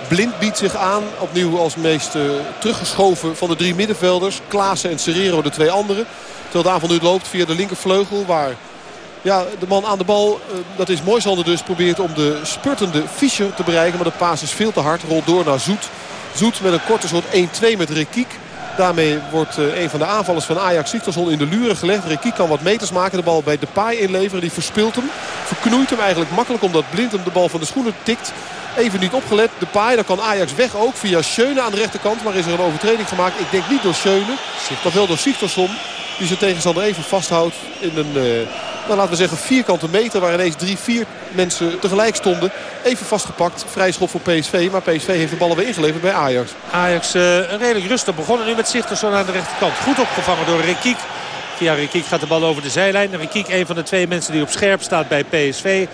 Blind biedt zich aan. Opnieuw als meest teruggeschoven van de drie middenvelders. Klaassen en Serrero de twee anderen. Terwijl de aanval nu loopt via de linkervleugel. Waar ja, de man aan de bal, eh, dat is Moisander dus, probeert om de spurtende Fischer te bereiken. Maar de paas is veel te hard. Rolt door naar Zoet. Zoet met een korte soort 1-2 met Rekiek. Daarmee wordt eh, een van de aanvallers van Ajax Sigtorsson in de luren gelegd. Rekiek kan wat meters maken. De bal bij Depay inleveren. Die verspilt hem. Verknoeit hem eigenlijk makkelijk omdat Blind hem de bal van de schoenen tikt. Even niet opgelet. Depay, dan kan Ajax weg ook via Schöne aan de rechterkant. Maar is er een overtreding gemaakt. Ik denk niet door Schöne, maar wel door Sigtorsson. Die zijn tegenstander even vasthoudt in een, uh, nou, laten we zeggen, vierkante meter. Waar ineens drie, vier mensen tegelijk stonden. Even vastgepakt. Vrij schot voor PSV. Maar PSV heeft de ballen weer ingeleverd bij Ajax. Ajax uh, redelijk rustig begonnen nu met Sigtersson aan de rechterkant. Goed opgevangen door Rekiek. Via Rekiek gaat de bal over de zijlijn. Rekiek een van de twee mensen die op scherp staat bij PSV.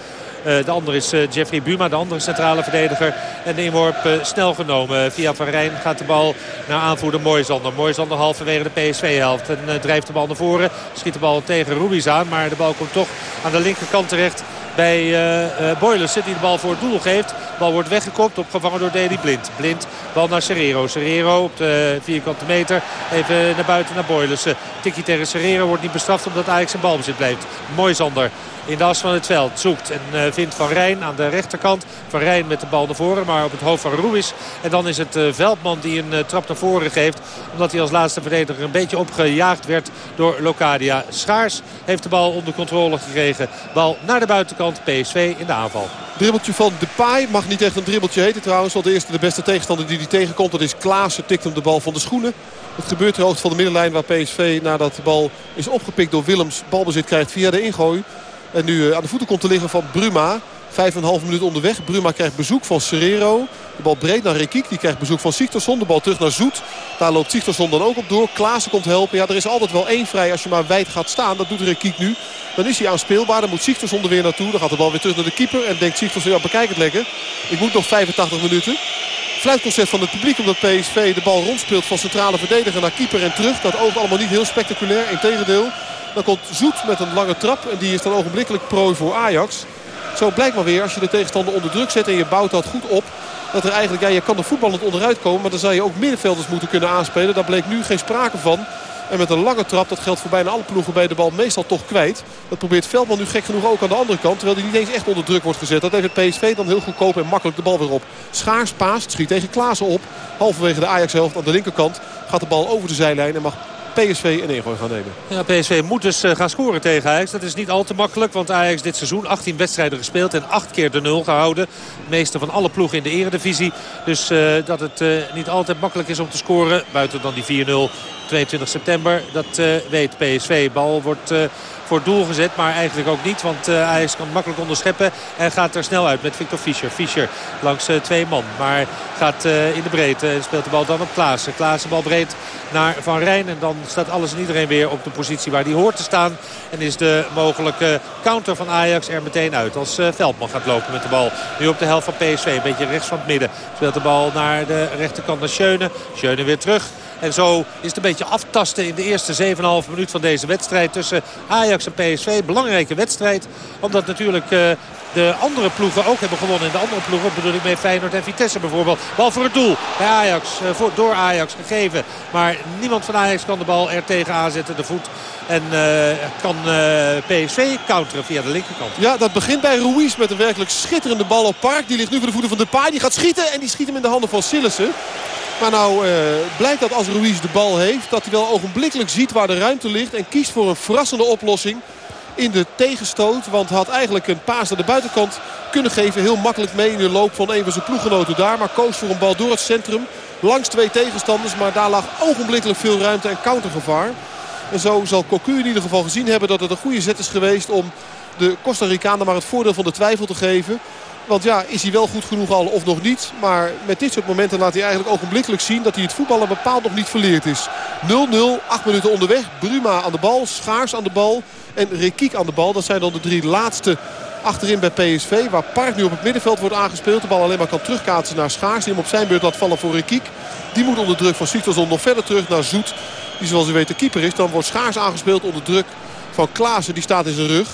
Uh, de andere is uh, Jeffrey Buma, de andere centrale verdediger. En de inworp uh, snel genomen. Via Van Rijn gaat de bal naar aanvoerder Moisander. Moisander halverwege de PSV-helft. En drijft de bal naar voren. Schiet de bal tegen Ruiz aan. Maar de bal komt toch aan de linkerkant terecht bij uh, Boylussen die de bal voor het doel geeft. Bal wordt weggekopt, opgevangen door Deli Blind. Blind, bal naar Serrero. Serrero op de vierkante meter. Even naar buiten naar Boylussen. Tikkie tegen Serrero wordt niet bestraft omdat Ajax een balbezit blijft. Moisander in de as van het veld zoekt en vindt Van Rijn aan de rechterkant. Van Rijn met de bal naar voren, maar op het hoofd van Ruiz. En dan is het Veldman die een trap naar voren geeft. Omdat hij als laatste verdediger een beetje opgejaagd werd door Locadia. Schaars heeft de bal onder controle gekregen. Bal naar de buitenkant, PSV in de aanval. Dribbeltje van Depay. Mag niet echt een dribbeltje heten trouwens. Want de eerste de beste tegenstander die hij tegenkomt. Dat is Klaassen. Tikt hem de bal van de schoenen. Het gebeurt ter hoogte van de middenlijn waar PSV nadat de bal is opgepikt door Willems balbezit krijgt via de ingooi. En nu aan de voeten komt te liggen van Bruma. Vijf en een half minuut onderweg. Bruma krijgt bezoek van Serrero. De bal breed naar Rekiek. Die krijgt bezoek van Sigtorsson. De bal terug naar Zoet. Daar loopt Sigtorsson dan ook op door. Klaassen komt helpen. Ja, er is altijd wel één vrij als je maar wijd gaat staan. Dat doet Rekiek nu. Dan is hij aanspeelbaar. Dan moet Sigtorsson er weer naartoe. Dan gaat de bal weer terug naar de keeper. En denkt Sigtorsson, ja bekijk het lekker. Ik moet nog 85 minuten. Fluitconcert van het publiek omdat PSV de bal rondspeelt van centrale verdediger naar keeper en terug. Dat oogt allemaal niet heel spectaculair. Integendeel. Dan komt Zoet met een lange trap. En die is dan ogenblikkelijk prooi voor Ajax. Zo blijkt maar weer als je de tegenstander onder druk zet en je bouwt dat goed op. Dat er eigenlijk, ja je kan er voetballend onderuit komen. Maar dan zou je ook middenvelders moeten kunnen aanspelen. Daar bleek nu geen sprake van. En met een lange trap, dat geldt voor bijna alle ploegen bij de bal meestal toch kwijt. Dat probeert Veldman nu gek genoeg ook aan de andere kant. Terwijl hij niet eens echt onder druk wordt gezet. Dat heeft het PSV dan heel goedkoop en makkelijk de bal weer op. Schaars paast, schiet tegen Klaassen op. Halverwege de Ajax-helft aan de linkerkant gaat de bal over de zijlijn en mag PSV een ingooi gaan nemen. Ja, PSV moet dus uh, gaan scoren tegen Ajax. Dat is niet al te makkelijk, want Ajax dit seizoen 18 wedstrijden gespeeld en 8 keer de 0 gehouden. De meeste van alle ploegen in de eredivisie. Dus uh, dat het uh, niet altijd makkelijk is om te scoren. Buiten dan die 4-0 22 september. Dat weet PSV. Bal wordt voor doel gezet. Maar eigenlijk ook niet. Want uh, Ajax kan makkelijk onderscheppen. En gaat er snel uit met Victor Fischer. Fischer langs uh, twee man. Maar gaat uh, in de breedte. En speelt de bal dan op Klaassen. Klaassen bal breed naar Van Rijn. En dan staat alles en iedereen weer op de positie waar hij hoort te staan. En is de mogelijke counter van Ajax er meteen uit. Als Veldman gaat lopen met de bal. Nu op de helft van PSV. Een beetje rechts van het midden. Speelt de bal naar de rechterkant naar Schöne. Schöne weer terug. En zo is het een beetje aftasten in de eerste 7,5 minuut van deze wedstrijd tussen Ajax en PSV. Belangrijke wedstrijd. Omdat natuurlijk uh, de andere ploegen ook hebben gewonnen. En de andere ploegen bedoel ik mee Feyenoord en Vitesse bijvoorbeeld. Bal voor het doel bij Ajax. Uh, voor, door Ajax gegeven. Maar niemand van Ajax kan de bal er tegen aanzetten. De voet. En uh, kan PSV counteren via de linkerkant. Ja, dat begint bij Ruiz met een werkelijk schitterende bal op Park. Die ligt nu voor de voeten van Depay. Die gaat schieten en die schiet hem in de handen van Sillissen. Maar nou uh, blijkt dat als Ruiz de bal heeft... dat hij wel ogenblikkelijk ziet waar de ruimte ligt... en kiest voor een verrassende oplossing in de tegenstoot. Want had eigenlijk een paas naar de buitenkant kunnen geven. Heel makkelijk mee in de loop van een van zijn ploeggenoten daar. Maar koos voor een bal door het centrum. Langs twee tegenstanders. Maar daar lag ogenblikkelijk veel ruimte en countergevaar. En zo zal Cocu in ieder geval gezien hebben dat het een goede zet is geweest... om de Costa Ricanen maar het voordeel van de twijfel te geven. Want ja, is hij wel goed genoeg al of nog niet. Maar met dit soort momenten laat hij eigenlijk ogenblikkelijk zien... dat hij het voetballen bepaald nog niet verleerd is. 0-0, 8 minuten onderweg. Bruma aan de bal, Schaars aan de bal en Rekiek aan de bal. Dat zijn dan de drie laatste achterin bij PSV. Waar Park nu op het middenveld wordt aangespeeld. De bal alleen maar kan terugkaatsen naar Schaars. Die hem op zijn beurt laat vallen voor Rekiek. Die moet onder druk van Sigtorsson nog verder terug naar Zoet. Die zoals u weet de keeper is. Dan wordt Schaars aangespeeld onder druk van Klaassen. Die staat in zijn rug.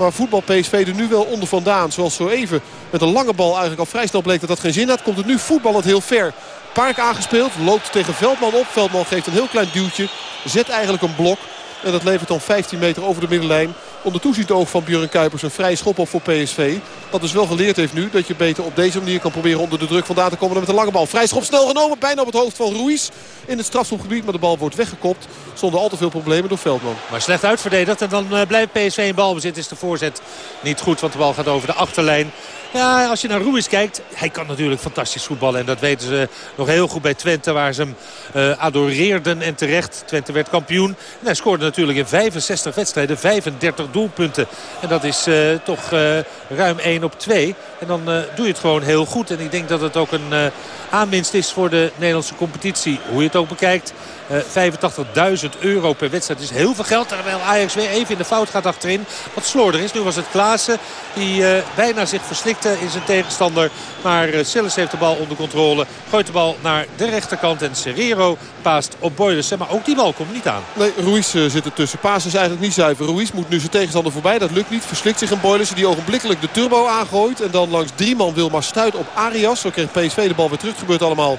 Maar voetbal PSV er nu wel onder vandaan. Zoals zo even met een lange bal eigenlijk al vrij snel bleek dat dat geen zin had. Komt het nu voetballend heel ver. Park aangespeeld. Loopt tegen Veldman op. Veldman geeft een heel klein duwtje. Zet eigenlijk een blok. En dat levert dan 15 meter over de middenlijn. Onder toezicht oog van Björn Kuipers een vrij schop op voor PSV. Dat dus wel geleerd heeft nu dat je beter op deze manier kan proberen onder de druk vandaan te komen met een lange bal. Vrij schop snel genomen, bijna op het hoofd van Ruiz in het strafschopgebied. Maar de bal wordt weggekopt zonder al te veel problemen door Veldman. Maar slecht uitverdedigd en dan uh, blijft PSV in balbezit. Is de voorzet niet goed, want de bal gaat over de achterlijn. Ja, als je naar Ruiz kijkt, hij kan natuurlijk fantastisch voetballen. En dat weten ze nog heel goed bij Twente, waar ze hem uh, adoreerden. En terecht, Twente werd kampioen. En hij scoorde natuurlijk in 65 wedstrijden 35 doelpunten. En dat is uh, toch uh, ruim 1 op 2. En dan doe je het gewoon heel goed. En ik denk dat het ook een aanwinst is voor de Nederlandse competitie. Hoe je het ook bekijkt. Uh, 85.000 euro per wedstrijd is heel veel geld. Terwijl Ajax weer even in de fout gaat achterin. Wat slordig is. Nu was het Klaassen die bijna zich verslikte in zijn tegenstander. Maar uh, Sillis heeft de bal onder controle. Gooit de bal naar de rechterkant. En Serrero paast op Boylissen. Maar ook die bal komt niet aan. Nee, Ruiz uh, zit ertussen. Paas is eigenlijk niet zuiver. Ruiz moet nu zijn tegenstander voorbij. Dat lukt niet. Verslikt zich een Boylissen die ogenblikkelijk de turbo aangooit. En dan langs drie man Wilmar stuit op Arias. Zo kreeg PSV de bal weer terug. Gebeurt allemaal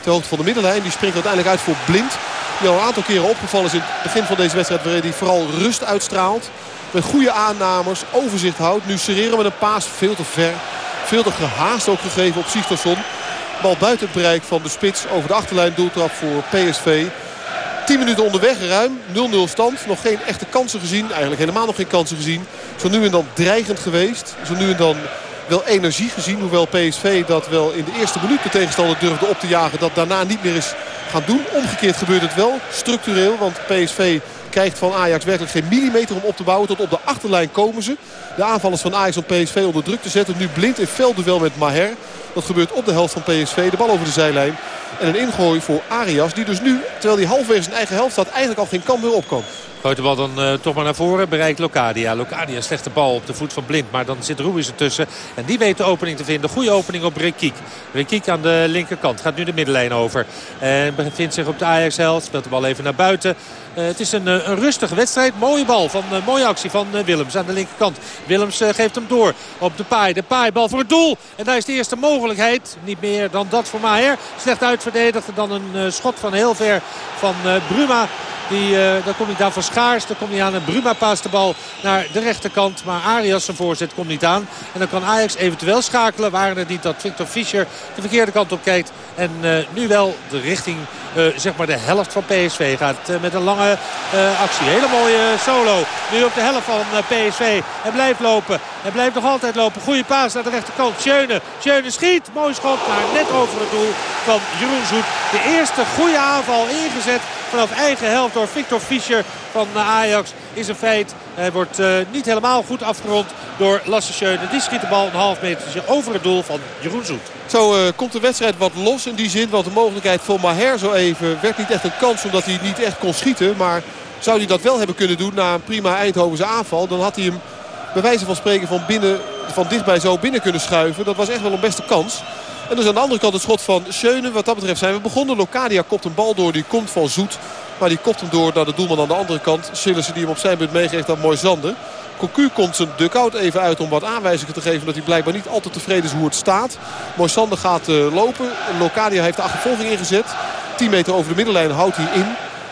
ter hoogte van de middenlijn. Die springt uiteindelijk uit voor Blind. Die al een aantal keren opgevallen is in het begin van deze wedstrijd. Waarin hij vooral rust uitstraalt. Met goede aannames. Overzicht houdt. Nu Serrero met een paas veel te ver. Veel te gehaast ook gegeven op Sigtorsson. Bal buiten het bereik van de spits. Over de achterlijn doeltrap voor PSV. 10 minuten onderweg ruim. 0-0 stand. Nog geen echte kansen gezien. Eigenlijk helemaal nog geen kansen gezien. Zo nu en dan dreigend geweest. Zo nu en dan wel energie gezien. Hoewel PSV dat wel in de eerste minuut de tegenstander durfde op te jagen. Dat daarna niet meer is gaan doen. Omgekeerd gebeurt het wel. Structureel. Want PSV krijgt van Ajax werkelijk geen millimeter om op te bouwen. Tot op de achterlijn komen ze. De aanvallers van Ajax om PSV onder druk te zetten. Nu blind in veldduel met Maher. Dat gebeurt op de helft van PSV. De bal over de zijlijn. En een ingooi voor Arias. Die dus nu, terwijl hij halverwege zijn eigen helft staat... eigenlijk al geen kant meer op kan. Gooit de bal dan uh, toch maar naar voren. Bereikt Locadia. Locadia slechte bal op de voet van Blind. Maar dan zit Ruiz ertussen. En die weet de opening te vinden. Goede opening op Rekiek. Rekiek aan de linkerkant. Gaat nu de middenlijn over. En bevindt zich op de Ajax-helft. Speelt de bal even naar buiten. Uh, het is een, uh, een, rustige wedstrijd. Mooie bal. Van, uh, mooie actie van Willems aan de linkerkant. Willems geeft hem door op de paai. De paai bal voor het doel. En daar is de eerste mogelijkheid. Niet meer dan dat voor Maher. Slecht uitverdedigd. Dan een schot van heel ver van Bruma. Die, uh, daar komt niet aan van Schaars. Daar komt niet aan. En Bruma paast de bal naar de rechterkant. Maar Arias zijn voorzet komt niet aan. En dan kan Ajax eventueel schakelen. Waren het niet dat Victor Fischer de verkeerde kant op kijkt. En uh, nu wel de richting uh, zeg maar de helft van PSV gaat. met een lange actie. Hele mooie solo. Nu op de helft van PSV. Hij blijft lopen. Hij blijft nog altijd lopen. Goede paas naar de rechterkant. Schöne. Schöne schiet. Mooi schot. Maar net over het doel van Jeroen Zoet. De eerste goede aanval ingezet vanaf eigen helft door Victor Fischer van Ajax is een feit. Hij wordt uh, niet helemaal goed afgerond door Lasse Schöne. Die schiet de bal een half meter over het doel van Jeroen Zoet. Zo uh, komt de wedstrijd wat los in die zin. Want de mogelijkheid voor Maher zo even werd niet echt een kans omdat hij niet echt kon schieten. Maar zou hij dat wel hebben kunnen doen na een prima Eindhovense aanval. Dan had hij hem bij wijze van spreken van, binnen, van dichtbij zo binnen kunnen schuiven. Dat was echt wel een beste kans. En dus aan de andere kant het schot van Schöne. Wat dat betreft zijn we begonnen. Locadia kopt een bal door. Die komt van Zoet. Maar die kopt hem door naar de doelman aan de andere kant. Sillissen die hem op zijn beurt meegeeft aan Moisander. Cocu komt zijn dugout even uit om wat aanwijzingen te geven. Omdat hij blijkbaar niet altijd tevreden is hoe het staat. Moisander gaat uh, lopen. Locadia heeft de achtervolging ingezet. 10 meter over de middenlijn houdt hij in.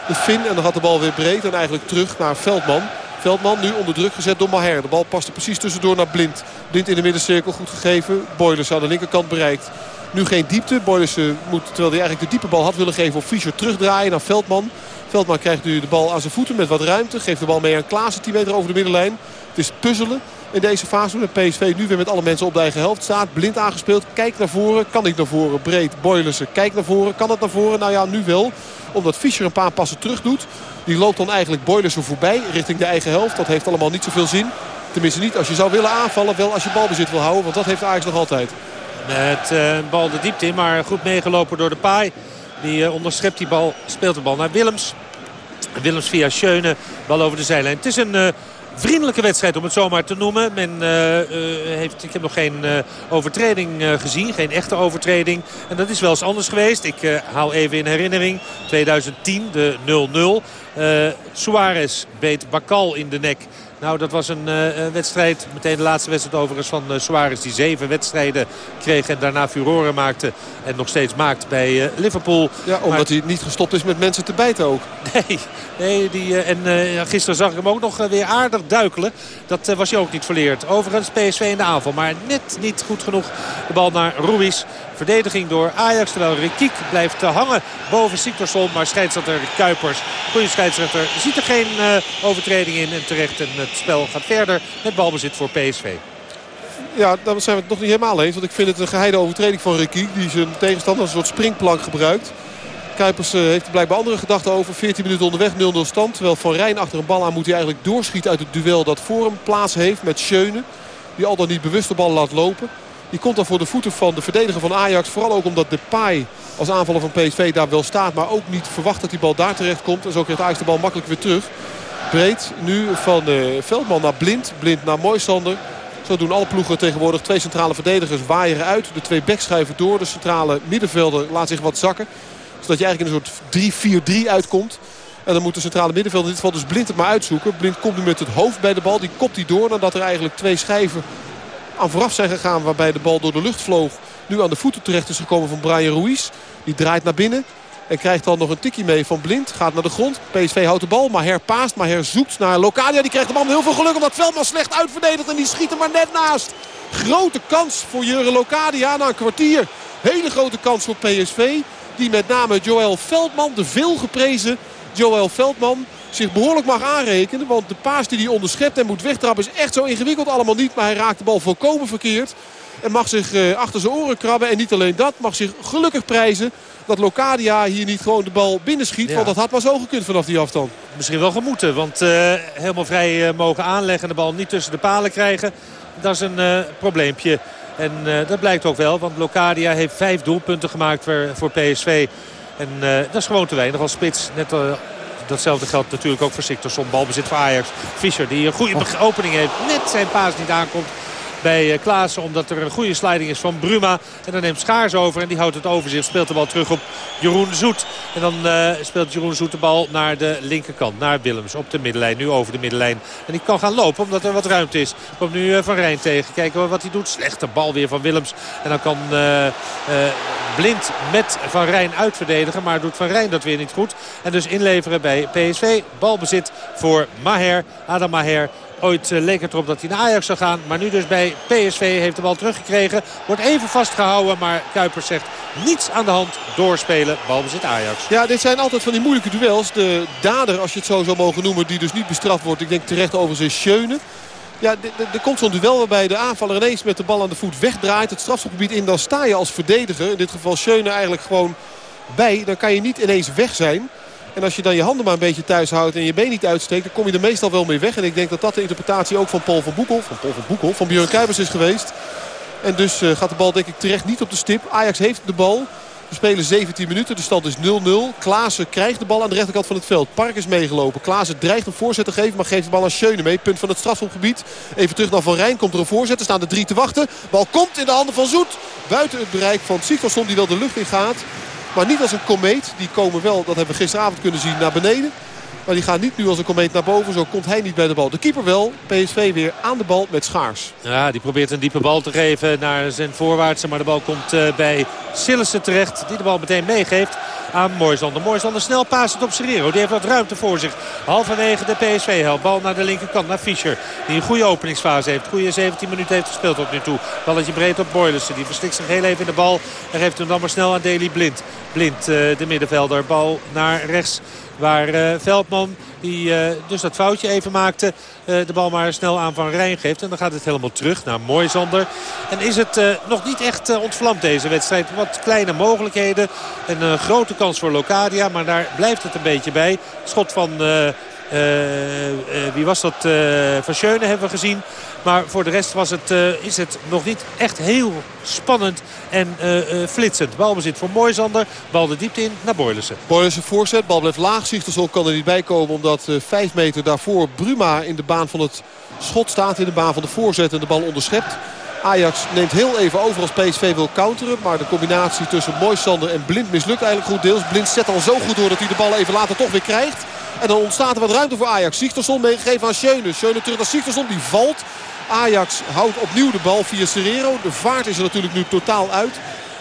De Fin en dan gaat de bal weer breed. En eigenlijk terug naar Veldman. Veldman nu onder druk gezet door Maher. De bal past er precies tussendoor naar Blind. Blind in de middencirkel goed gegeven. Boilers aan de linkerkant bereikt. Nu geen diepte. Boilers moet, terwijl hij eigenlijk de diepe bal had willen geven op Fischer terugdraaien naar Veldman. Veldman krijgt nu de bal aan zijn voeten met wat ruimte. Geeft de bal mee aan Klaassen 10 meter over de middenlijn. Het is puzzelen in deze fase. De PSV nu weer met alle mensen op de eigen helft staat. Blind aangespeeld. Kijkt naar voren. Kan niet naar voren. Breed. Boylissen kijkt naar voren. Kan het naar voren? Nou ja, nu wel. Omdat Fischer een paar passen terug doet. Die loopt dan eigenlijk Boylissen voorbij richting de eigen helft. Dat heeft allemaal niet zoveel zin. Tenminste niet als je zou willen aanvallen. Wel als je balbezit wil houden. Want dat heeft Ajax nog altijd. Met uh, een bal de diepte in. Maar goed meegelopen door de paai. Die uh, onderschept die bal. Speelt de bal naar Willems. Willems via Schöne. Bal over de zijlijn. Het is een uh, vriendelijke wedstrijd om het zomaar te noemen. Men uh, uh, heeft, ik heb nog geen overtreding gezien. Geen echte overtreding. En dat is wel eens anders geweest. Ik haal even in herinnering. 2010 de 0-0. Suarez beet Bakal in de nek Nou, dat was een uh, wedstrijd. Meteen de laatste wedstrijd overigens van uh, Suarez. Die zeven wedstrijden kreeg en daarna furoren maakte. En nog steeds maakt bij uh, Liverpool. Ja, omdat maar... hij niet gestopt is met mensen te bijten ook. (laughs) Nee, nee die, en gisteren zag ik hem ook nog weer aardig duikelen. Dat was hij ook niet verleerd. Overigens PSV in de aanval. Maar net niet goed genoeg de bal naar Ruiz. Verdediging door Ajax. Terwijl Rikiek blijft hangen boven Siktorsson. Maar scheidsrechter Kuipers, goede scheidsrechter, ziet er geen overtreding in. En terecht en het spel gaat verder met balbezit voor PSV. Ja, daar zijn we het nog niet helemaal eens. Want ik vind het een geheide overtreding van Ricky. Die zijn tegenstander als een soort springplank gebruikt. Kuipers uh, heeft blijkbaar andere gedachten over. 14 minuten onderweg, 0-0 stand. Terwijl Van Rijn achter een bal aan moet hij eigenlijk doorschieten uit het duel dat voor hem plaats heeft met Schöne. Die al dan niet bewust de bal laat lopen. Die komt dan voor de voeten van de verdediger van Ajax. Vooral ook omdat Depay als aanvaller van PSV daar wel staat. Maar ook niet verwacht dat die bal daar terecht komt. En zo krijgt Ajax de bal makkelijk weer terug. Breed nu van uh, Veldman naar Blind. Blind naar Moisander. Zo doen alle ploegen tegenwoordig. Twee centrale verdedigers waaien uit. De twee backs schuiven door. De centrale middenvelder laat zich wat zakken. Zodat je eigenlijk in een soort 3-4-3 uitkomt. En dan moet de centrale middenvelder in dit geval dus Blind het maar uitzoeken. Blind komt nu met het hoofd bij de bal. Die kopt hij door nadat er eigenlijk twee schijven aan vooraf zijn gegaan. Waarbij de bal door de lucht vloog. Nu aan de voeten terecht is gekomen van Brian Ruiz. Die draait naar binnen. En krijgt dan nog een tikkie mee van Blind. Gaat naar de grond. PSV houdt de bal. Maar herpaast. Maar herzoekt naar Locadia. Die krijgt de met heel veel geluk. Omdat Veldman slecht uitverdedigt. En die schiet er maar net naast. Grote kans voor Jurgen Locadia na een kwartier. Hele grote kans voor PSV. Die met name Joël Veldman, de veel geprezen Joël Veldman, zich behoorlijk mag aanrekenen. Want de paas die hij onderschept en moet wegtrappen is echt zo ingewikkeld allemaal niet. Maar hij raakt de bal volkomen verkeerd. En mag zich uh, achter zijn oren krabben. En niet alleen dat, mag zich gelukkig prijzen dat Locadia hier niet gewoon de bal binnenschiet. Ja. Want dat had maar zo gekund vanaf die afstand. Misschien wel gemoeten. Want uh, helemaal vrij uh, mogen aanleggen. De bal niet tussen de palen krijgen. Dat is een probleempje. En dat blijkt ook wel. Want Locadia heeft vijf doelpunten gemaakt voor, voor PSV. En dat is gewoon te weinig als spits. Net Datzelfde geldt natuurlijk ook voor Siktorsson. Balbezit voor Ajax. Fischer die een goede opening heeft. Net zijn paas niet aankomt bij eh, Klaassen. Omdat er een goede sliding is van Bruma. En dan neemt Schaars over en die houdt het overzicht. Speelt de bal terug op Jeroen Zoet. En dan uh, speelt Jeroen Zoet de bal naar de linkerkant. Naar Willems op de middenlijn. Nu over de middenlijn. En die kan gaan lopen omdat er wat ruimte is. Komt nu uh, Van Rijn tegen. Kijken wat hij doet. Slechte bal weer van Willems. En dan kan Blind met Van Rijn uitverdedigen. Maar doet Van Rijn dat weer niet goed. En dus inleveren bij PSV. Balbezit voor Maher. Adam Maher Ooit uh, leek het erop dat hij naar Ajax zou gaan. Maar nu dus bij PSV heeft de bal teruggekregen. Wordt even vastgehouden. Maar Kuipers zegt niets aan de hand. Doorspelen. Balbezit Ajax. Ja, dit zijn altijd van die moeilijke duels. De dader, als je het zo zou mogen noemen, die dus niet bestraft wordt. Ik denk terecht overigens is Schöne. Ja, er komt zo'n duel waarbij de aanvaller ineens met de bal aan de voet wegdraait. Het strafschopgebied in. Dan sta je als verdediger. In dit geval Schöne eigenlijk gewoon bij. Dan kan je niet ineens weg zijn. En als je dan je handen maar een beetje thuis houdt en je been niet uitsteekt... dan kom je er meestal wel mee weg. En ik denk dat dat de interpretatie ook van Paul van Boekel... van Paul van Boekel, van Björn Kuipers is geweest. En dus uh, gaat de bal denk ik terecht niet op de stip. Ajax heeft de bal. We spelen 17 minuten. De stand is 0-0. Klaassen krijgt de bal aan de rechterkant van het veld. Park is meegelopen. Klaassen dreigt een voorzet te geven. Maar geeft de bal aan Schöne mee. Punt van het strafschopgebied. Even terug naar Van Rijn. Komt er een voorzet. Er staan de drie te wachten. Bal komt in de handen van Zoet. Buiten het bereik van Sigvarsson die wel de lucht in gaat. Maar niet als een komeet. Die komen wel, dat hebben we gisteravond kunnen zien, naar beneden. Maar die gaan niet nu als een komeet naar boven. Zo komt hij niet bij de bal. De keeper wel. PSV weer aan de bal met Schaars. Ja, die probeert een diepe bal te geven naar zijn voorwaartse. Maar de bal komt uh, bij Sillissen terecht. Die de bal meteen meegeeft aan Moisander. Moisander snel paast op Serrero. Die heeft wat ruimte voor zich. Halverwege de PSV-helft. Bal naar de linkerkant, naar Fischer. Die een goede openingsfase heeft. Goede 17 minuten heeft gespeeld tot nu toe. Balletje breed op Boylissen. Die verstikt zich heel even in de bal. En geeft hem dan maar snel aan Deli Blind. Blind, uh, de middenvelder. Bal naar rechts Waar uh, Veldman, die uh, dus dat foutje even maakte, uh, de bal maar snel aan Van Rijn geeft. En dan gaat het helemaal terug naar Moisander. En is het nog niet echt ontvlamd deze wedstrijd. Wat kleine mogelijkheden. Een grote kans voor Locadia, maar daar blijft het een beetje bij. Schot van... wie was dat? van Schöne hebben we gezien. Maar voor de rest was het, is het nog niet echt heel spannend en flitsend. Balbezit voor Moisander. Bal de diepte in naar Boylissen. Boylissen voorzet. Bal blijft laag. Zichterson kan er niet bij komen omdat vijf meter daarvoor Bruma in de baan van het schot staat. In de baan van de voorzet en de bal onderschept. Ajax neemt heel even over als PSV wil counteren. Maar de combinatie tussen Moisander en Blind mislukt eigenlijk goed deels. Blind zet al zo goed door dat hij de bal even later toch weer krijgt. En dan ontstaat er wat ruimte voor Ajax. Sigtersson meegegeven aan Schöne. Schöne terug naar Sigtersson. Die valt. Ajax houdt opnieuw de bal via Serrero. De vaart is er natuurlijk nu totaal uit.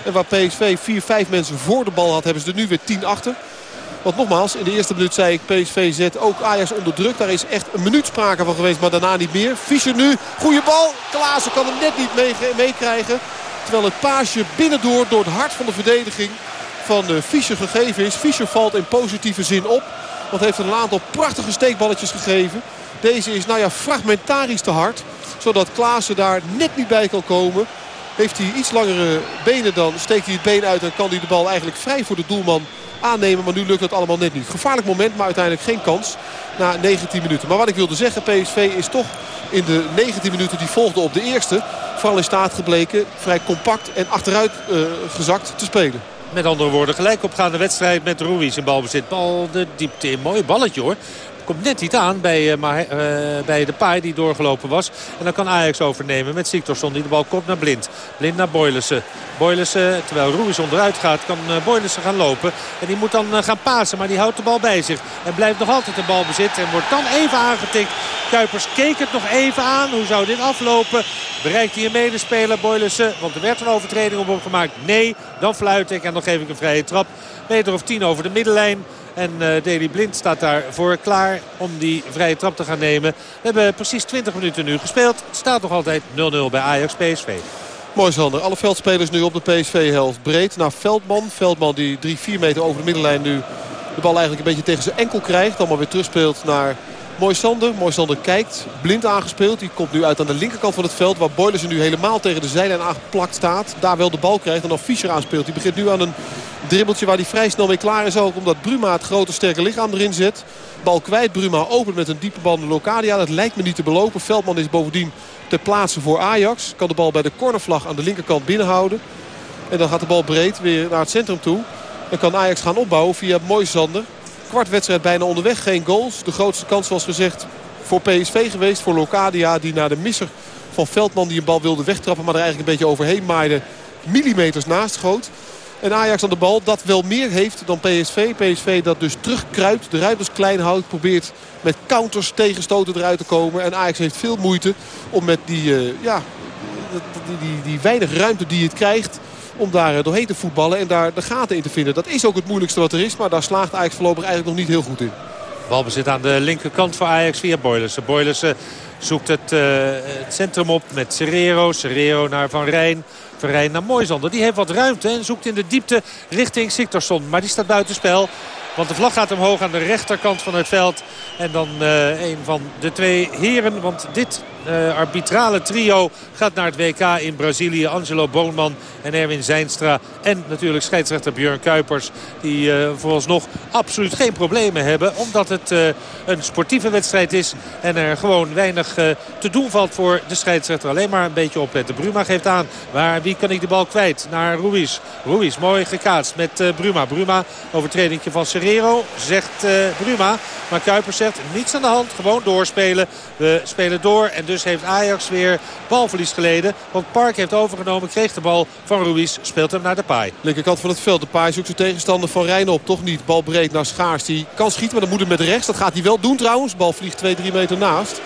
En waar PSV 4-5 mensen voor de bal had, hebben ze er nu weer 10 achter. Want nogmaals, in de eerste minuut zei ik PSV zet ook Ajax onder druk. Daar is echt een minuut sprake van geweest, maar daarna niet meer. Fischer nu, goede bal. Klaassen kan hem net niet meekrijgen. Terwijl het paasje binnendoor door het hart van de verdediging van Fischer gegeven is. Fischer valt in positieve zin op. Want heeft een aantal prachtige steekballetjes gegeven. Deze is nou ja fragmentarisch te hard. Zodat Klaassen daar net niet bij kan komen. Heeft hij iets langere benen dan steekt hij het been uit en kan hij de bal eigenlijk vrij voor de doelman aannemen. Maar nu lukt het allemaal net niet. Gevaarlijk moment, maar uiteindelijk geen kans na 19 minuten. Maar wat ik wilde zeggen, PSV is toch in de 19 minuten die volgden op de eerste... vooral in staat gebleken vrij compact en achteruit uh, gezakt te spelen. Met andere woorden, gelijk opgaande wedstrijd met Ruiz in balbezit. Bal de diepte in. Mooi balletje hoor. Komt net niet aan bij, maar, uh, bij de paai die doorgelopen was. En dan kan Ajax overnemen met Siktorsson die de bal komt naar Blind. Blind naar Boylissen. Boylissen, terwijl Ruiz onderuit gaat, kan Boylissen gaan lopen. En die moet dan gaan pasen, maar die houdt de bal bij zich. En blijft nog altijd in balbezit en wordt dan even aangetikt. Kuipers keek het nog even aan. Hoe zou dit aflopen? Bereikt hij een medespeler, Boylissen? Want er werd een overtreding op hem gemaakt. Nee, dan fluit ik en dan geef ik een vrije trap. Meter of tien over de middenlijn. En uh, Deli Blind staat daarvoor klaar om die vrije trap te gaan nemen. We hebben precies 20 minuten nu gespeeld. Het staat nog altijd 0-0 bij Ajax PSV. Mooi Sander. Alle veldspelers nu op de PSV-helft. Breed naar Veldman. Veldman die 3-4 meter over de middenlijn nu de bal eigenlijk een beetje tegen zijn enkel krijgt. Dan maar weer terugspeelt naar Moisander. Moisander kijkt. Blind aangespeeld. Die komt nu uit aan de linkerkant van het veld. Waar Boyles nu helemaal tegen de zijlijn aangeplakt staat. Daar wel de bal krijgt. En dan Fischer aanspeelt. Die begint nu aan een dribbeltje waar hij vrij snel mee klaar is. Ook omdat Bruma het grote sterke lichaam erin zet. Bal kwijt. Bruma opent met een diepe bal naar Locadia. Dat lijkt me niet te belopen. Veldman is bovendien ter plaatse voor Ajax. Kan de bal bij de cornervlag aan de linkerkant binnenhouden. En dan gaat de bal breed weer naar het centrum toe. Dan kan Ajax gaan opbouwen via Moisander kwart wedstrijd bijna onderweg. Geen goals. De grootste kans was gezegd voor PSV geweest. Voor Locadia die naar de misser van Veldman die een bal wilde wegtrappen. Maar er eigenlijk een beetje overheen maaide. Millimeters naast schoot. En Ajax aan de bal dat wel meer heeft dan PSV. PSV dat dus terugkruipt. De ruimtes klein houdt. Probeert met counters tegenstoten eruit te komen. En Ajax heeft veel moeite om met die, uh, ja, die, die, die weinig ruimte die het krijgt om daar doorheen te voetballen en daar de gaten in te vinden. Dat is ook het moeilijkste wat er is, maar daar slaagt Ajax voorlopig eigenlijk nog niet heel goed in. Balbezit aan de linkerkant voor Ajax via Boylissen. Boylissen zoekt het, uh, het, centrum op met Serrero. Serrero naar Van Rijn. Van Rijn naar Moisander. Die heeft wat ruimte en zoekt in de diepte richting Siktorsson. Maar die staat buitenspel. Want de vlag gaat omhoog aan de rechterkant van het veld. En dan uh, een van de twee heren. Want dit uh, arbitrale trio gaat naar het WK in Brazilië. Angelo Boonman en Erwin Zijnstra. En natuurlijk scheidsrechter Björn Kuipers. Die uh, vooralsnog absoluut geen problemen hebben. Omdat het een sportieve wedstrijd is. En er gewoon weinig te doen valt voor de scheidsrechter. Alleen maar een beetje opletten. Bruma geeft aan. Maar wie kan ik de bal kwijt? Naar Ruiz. Ruiz mooi gekaatst met Bruma. Bruma overtreding van Serrero. Zegt Bruma. Maar Kuipers zegt niets aan de hand. Gewoon doorspelen. We spelen door. En dus heeft Ajax weer balverlies geleden. Want Park heeft overgenomen, kreeg de bal van Ruiz, speelt hem naar de paai. Linkerkant van het veld. De paai zoekt zijn tegenstander van Rijn op. Toch niet. Bal breed naar Schaars. Die kan schieten, maar dan moet het met rechts. Dat gaat hij wel doen trouwens. Bal vliegt 2-3 meter naast.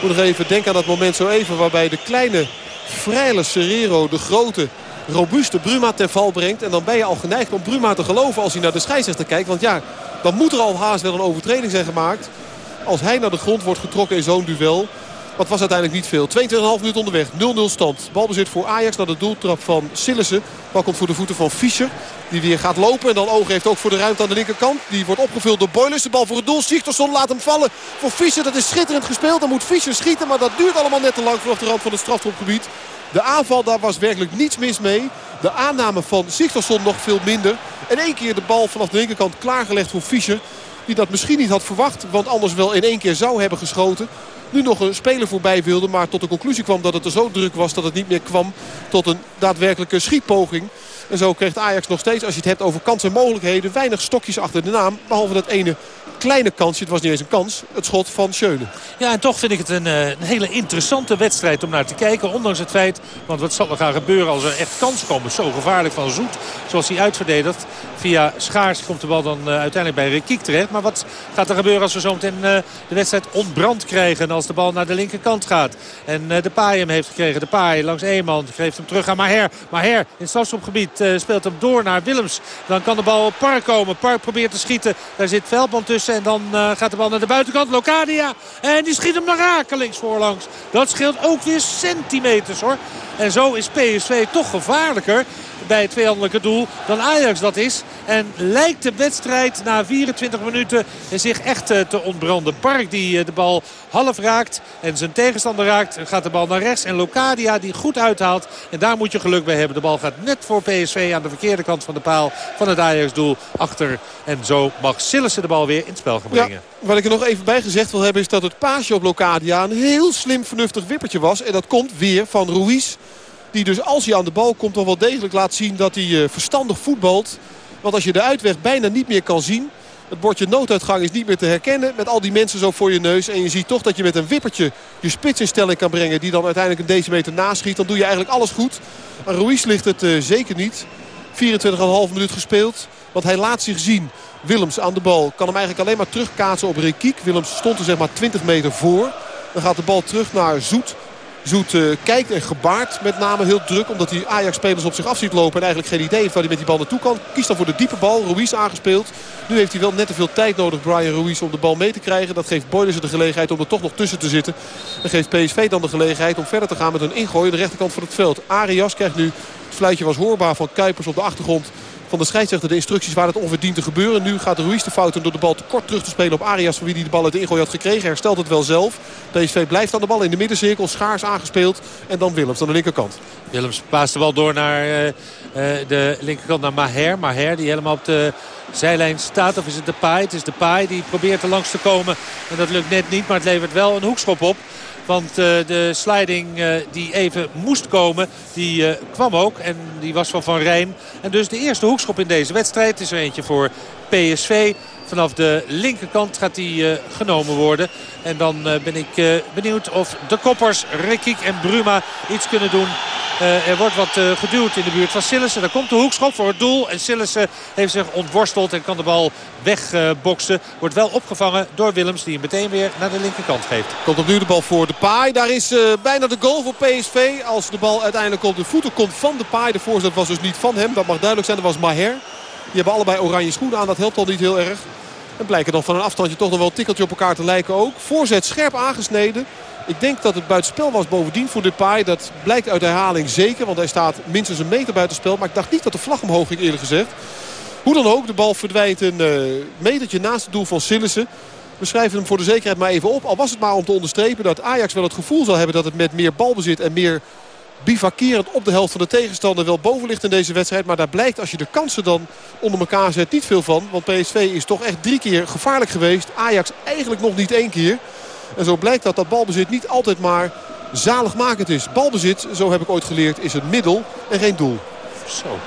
Moet nog even denken aan dat moment zo even waarbij de kleine, vrije Serrero, de grote robuuste Bruma ter val brengt. En dan ben je al geneigd om Bruma te geloven als hij naar de scheidsrechter kijkt. Want ja, dan moet er al haast wel een overtreding zijn gemaakt. Als hij naar de grond wordt getrokken in zo'n duel. Wat was uiteindelijk niet veel. 22,5 minuut onderweg. 0-0 stand. Balbezit voor Ajax naar de doeltrap van Sillissen. Bal komt voor de voeten van Fischer. Die weer gaat lopen. En dan oog heeft ook voor de ruimte aan de linkerkant. Die wordt opgevuld door Boilers. De bal voor het doel. Sigtersson laat hem vallen voor Fischer. Dat is schitterend gespeeld. Dan moet Fischer schieten. Maar dat duurt allemaal net te lang vanaf de rand van het strafschopgebied. De aanval, daar was werkelijk niets mis mee. De aanname van Sigtersson nog veel minder. En één keer de bal vanaf de linkerkant klaargelegd voor Fischer. Die dat misschien niet had verwacht. Want anders wel in één keer zou hebben geschoten nu nog een speler voorbij wilde. Maar tot de conclusie kwam dat het er zo druk was dat het niet meer kwam tot een daadwerkelijke schietpoging. En zo kreeg Ajax nog steeds, als je het hebt over kansen en mogelijkheden... weinig stokjes achter de naam. Behalve dat ene kleine kansje, het was niet eens een kans, het schot van Schöne. Ja, en toch vind ik het een, een, hele interessante wedstrijd om naar te kijken. Ondanks het feit, want wat zal er gaan gebeuren als er echt kans komt. Zo gevaarlijk van Zoet, zoals hij uitverdedigt. Via Schaars komt de bal dan uh, uiteindelijk bij Rekiek terecht. Maar wat gaat er gebeuren als we zo meteen uh, de wedstrijd ontbrand krijgen. Als de bal naar de linkerkant gaat. En de Paai hem heeft gekregen. De Paai langs Eeman geeft hem terug aan Maher. Maher in het strafschopgebied speelt hem door naar Willems. Dan kan de bal op Park komen. Park probeert te schieten. Daar zit Veldman tussen. En dan gaat de bal naar de buitenkant. Locadia. En die schiet hem naar rakelings voorlangs. Dat scheelt ook weer centimeters hoor. En zo is PSV toch gevaarlijker bij het vijandelijke doel dan Ajax dat is. En lijkt de wedstrijd na 24 minuten zich echt te ontbranden. Park die de bal half raakt en zijn tegenstander raakt. Gaat de bal naar rechts. En Locadia die goed uithaalt. En daar moet je geluk bij hebben. De bal gaat net voor PSV aan de verkeerde kant van de paal van het Ajax doel achter. En zo mag Sillissen de bal weer in het spel gaan brengen. Ja, wat ik er nog even bij gezegd wil hebben is dat het paasje op Locadia een heel slim vernuftig wippertje was. En dat komt weer van Ruiz. Die dus als hij aan de bal komt toch wel degelijk laat zien dat hij uh, verstandig voetbalt. Want als je de uitweg bijna niet meer kan zien. Het bordje nooduitgang is niet meer te herkennen met al die mensen zo voor je neus. En je ziet toch dat je met een wippertje je spits in stelling kan brengen. Die dan uiteindelijk een decimeter naschiet. Dan doe je eigenlijk alles goed. Aan Ruiz ligt het uh, zeker niet. 24,5 minuut gespeeld. Want hij laat zich zien. Willems aan de bal kan hem eigenlijk alleen maar terugkaatsen op Rekiek. Willems stond er zeg maar 20 meter voor. Dan gaat de bal terug naar Zoet. Zoet uh, kijkt en gebaart met name heel druk. Omdat hij Ajax-spelers op zich af ziet lopen. En eigenlijk geen idee heeft waar hij met die bal naartoe kan. Kiest dan voor de diepe bal. Ruiz aangespeeld. Nu heeft hij wel net te veel tijd nodig, Brian Ruiz, om de bal mee te krijgen. Dat geeft Boylissen de gelegenheid om er toch nog tussen te zitten. En geeft PSV dan de gelegenheid om verder te gaan met een ingooi. De rechterkant van het veld. Arias krijgt nu, het fluitje was hoorbaar van Kuipers op de achtergrond van de scheidsrechter de instructies waar het ongeveer dient te gebeuren. Nu gaat Ruiz de fouten door de bal te kort terug te spelen op Arias. Van wie hij de bal uit de ingooi had gekregen. Herstelt het wel zelf. PSV blijft aan de bal in de middencirkel. Schaars aangespeeld. En dan Willems aan de linkerkant. Willems paast de bal door naar uh, uh, de linkerkant naar Maher. Maher die helemaal op de zijlijn staat. Of is het de paai? Het is de paai die probeert er langs te komen. En dat lukt net niet. Maar het levert wel een hoekschop op. Want uh, de sliding uh, die even moest komen, die uh, kwam ook. En die was van Van Rijn. En dus de eerste hoekschop in deze wedstrijd is er eentje voor PSV. Vanaf de linkerkant gaat die genomen worden. En dan ben ik benieuwd of de koppers, Rekiek en Bruma iets kunnen doen er wordt wat geduwd in de buurt van Sillissen. Daar komt de hoekschop voor het doel. En Sillissen heeft zich ontworsteld en kan de bal wegboksen. Wordt wel opgevangen door Willems die hem meteen weer naar de linkerkant geeft. Komt opnieuw de bal voor de paai. Daar is bijna de goal voor PSV. Als de bal uiteindelijk op de voeten komt van de paai. De voorzet was dus niet van hem. Dat mag duidelijk zijn. Dat was Maher. Die hebben allebei oranje schoenen aan. Dat helpt al niet heel erg. En blijken dan van een afstandje toch nog wel een tikkeltje op elkaar te lijken ook. Voorzet scherp aangesneden. Ik denk dat het buitenspel was bovendien voor Depay. Dat blijkt uit de herhaling zeker. Want hij staat minstens een meter buitenspel. Maar ik dacht niet dat de vlag omhoog ging eerlijk gezegd. Hoe dan ook, de bal verdwijnt een uh, metertje naast het doel van Sillissen. We schrijven hem voor de zekerheid maar even op. Al was het maar om te onderstrepen dat Ajax wel het gevoel zal hebben... dat het met meer balbezit en meer bivakkerend op de helft van de tegenstander wel boven ligt in deze wedstrijd. Maar daar blijkt als je de kansen dan onder elkaar zet niet veel van. Want PSV is toch echt drie keer gevaarlijk geweest. Ajax eigenlijk nog niet één keer. En zo blijkt dat dat balbezit niet altijd maar zaligmakend is. Balbezit, zo heb ik ooit geleerd, is een middel en geen doel. Zo.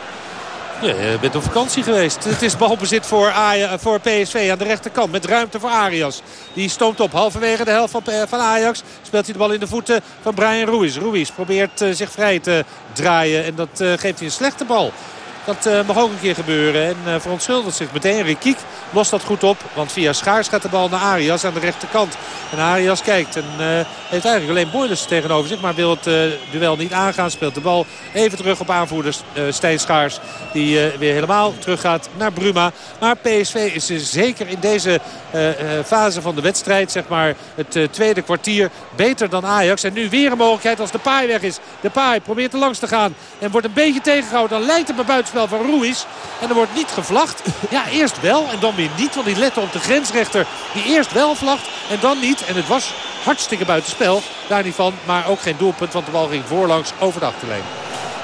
Ja, je bent op vakantie geweest. Het is balbezit voor, Ajax, voor PSV aan de rechterkant. Met ruimte voor Arias. Die stoomt op halverwege de helft van, van Ajax. Speelt hij de bal in de voeten van Brian Ruiz. Ruiz probeert uh, zich vrij te draaien. En dat uh, geeft hij een slechte bal. Dat uh, mag ook een keer gebeuren. En uh, verontschuldigt zich meteen. Rikiek lost dat goed op. Want via Schaars gaat de bal naar Arias aan de rechterkant. En Arias kijkt. En uh, heeft eigenlijk alleen Boilers tegenover zich. Maar wil het duel niet aangaan. Speelt de bal even terug op aanvoerder Stijn Schaars. Die weer helemaal terug gaat naar Bruma. Maar PSV is zeker in deze fase van de wedstrijd. Zeg maar het tweede kwartier beter dan Ajax. En nu weer een mogelijkheid als de paai weg is. De paai probeert er langs te gaan. En wordt een beetje tegengehouden. Dan lijkt het bij van Ruiz. En er wordt niet gevlacht. (laughs) Ja, eerst wel en dan weer niet. Want die lette op de grensrechter die eerst wel vlacht en dan niet. En het was hartstikke buitenspel. Daar niet van. Maar ook geen doelpunt. Want de bal ging voorlangs over de achterlijn.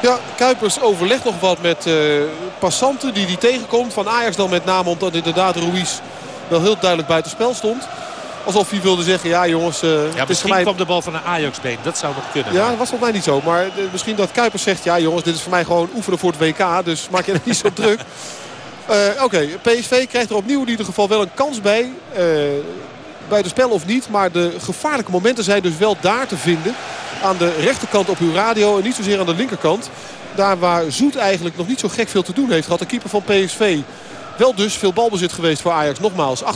Ja, Kuipers overlegt nog wat met uh, passanten die hij tegenkomt. Van Ajax dan met name omdat inderdaad Ruiz wel heel duidelijk buitenspel stond. Alsof hij wilde zeggen, ja jongens... Uh, ja, het is misschien mij... kwam de bal van een Ajax-been. Dat zou nog kunnen. Ja, dat was volgens mij niet zo. Maar uh, misschien dat Kuipers zegt, ja jongens, dit is voor mij gewoon oefenen voor het WK. Dus maak je er niet zo (laughs) druk. Uh, Oké, okay. PSV krijgt er opnieuw in ieder geval wel een kans bij. buitenspel of niet. Maar de gevaarlijke momenten zijn dus wel daar te vinden. Aan de rechterkant op uw radio en niet zozeer aan de linkerkant. Daar waar Zoet eigenlijk nog niet zo gek veel te doen heeft gehad. De keeper van PSV. Wel dus veel balbezit geweest voor Ajax. Nogmaals, 28,5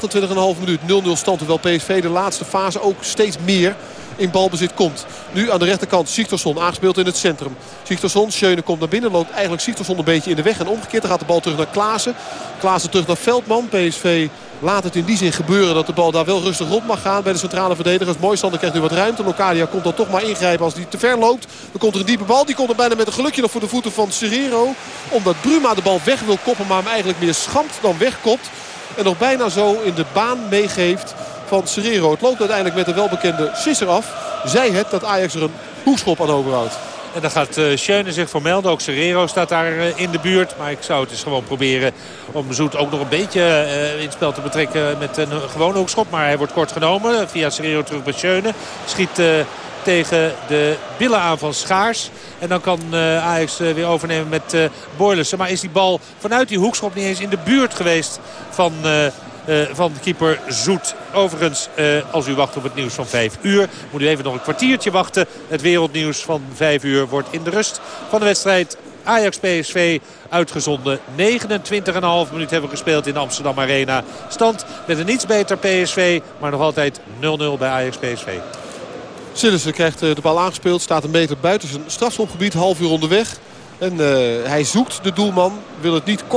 minuut 0-0 stand. Terwijl PSV de laatste fase ook steeds meer in balbezit komt. Nu aan de rechterkant Sigtorsson aangespeeld in het centrum. Sigtorsson, Schöne komt naar binnen. Loopt eigenlijk Sigtorsson een beetje in de weg. En omgekeerd dan gaat de bal terug naar Klaassen. Klaassen terug naar Veldman. PSV laat het in die zin gebeuren dat de bal daar wel rustig rond mag gaan bij de centrale verdedigers. Mooisander krijgt nu wat ruimte. Locadia komt dan toch maar ingrijpen als die te ver loopt. Dan komt er een diepe bal. Die komt er bijna met een gelukje nog voor de voeten van Serrero. Omdat Bruma de bal weg wil koppen maar hem eigenlijk meer schampt dan wegkopt. En nog bijna zo in de baan meegeeft van Serrero. Het loopt uiteindelijk met de welbekende sisser af. Zij het dat Ajax er een hoekschop aan overhoudt. En dan gaat uh, Schöne zich voor melden. Ook Serrero staat daar uh, in de buurt. Maar ik zou het eens gewoon proberen om Zoet ook nog een beetje uh, in het spel te betrekken met een gewone hoekschop. Maar hij wordt kort genomen via Serrero terug bij Schöne. Schiet tegen de billen aan van Schaars. En dan kan Ajax weer overnemen met Boylissen. Maar is die bal vanuit die hoekschop niet eens in de buurt geweest van... Uh, van keeper Zoet. Overigens, uh, als u wacht op het nieuws van 5 uur... moet u even nog een kwartiertje wachten. Het wereldnieuws van 5 uur wordt in de rust van de wedstrijd Ajax-PSV uitgezonden. 29,5 minuut hebben we gespeeld in Amsterdam Arena. Stand met een iets beter PSV, maar nog altijd 0-0 bij Ajax-PSV. Sillissen krijgt de bal aangespeeld. Staat een meter buiten zijn strafschopgebied. Half uur onderweg. En hij zoekt de doelman. Wil het niet kort.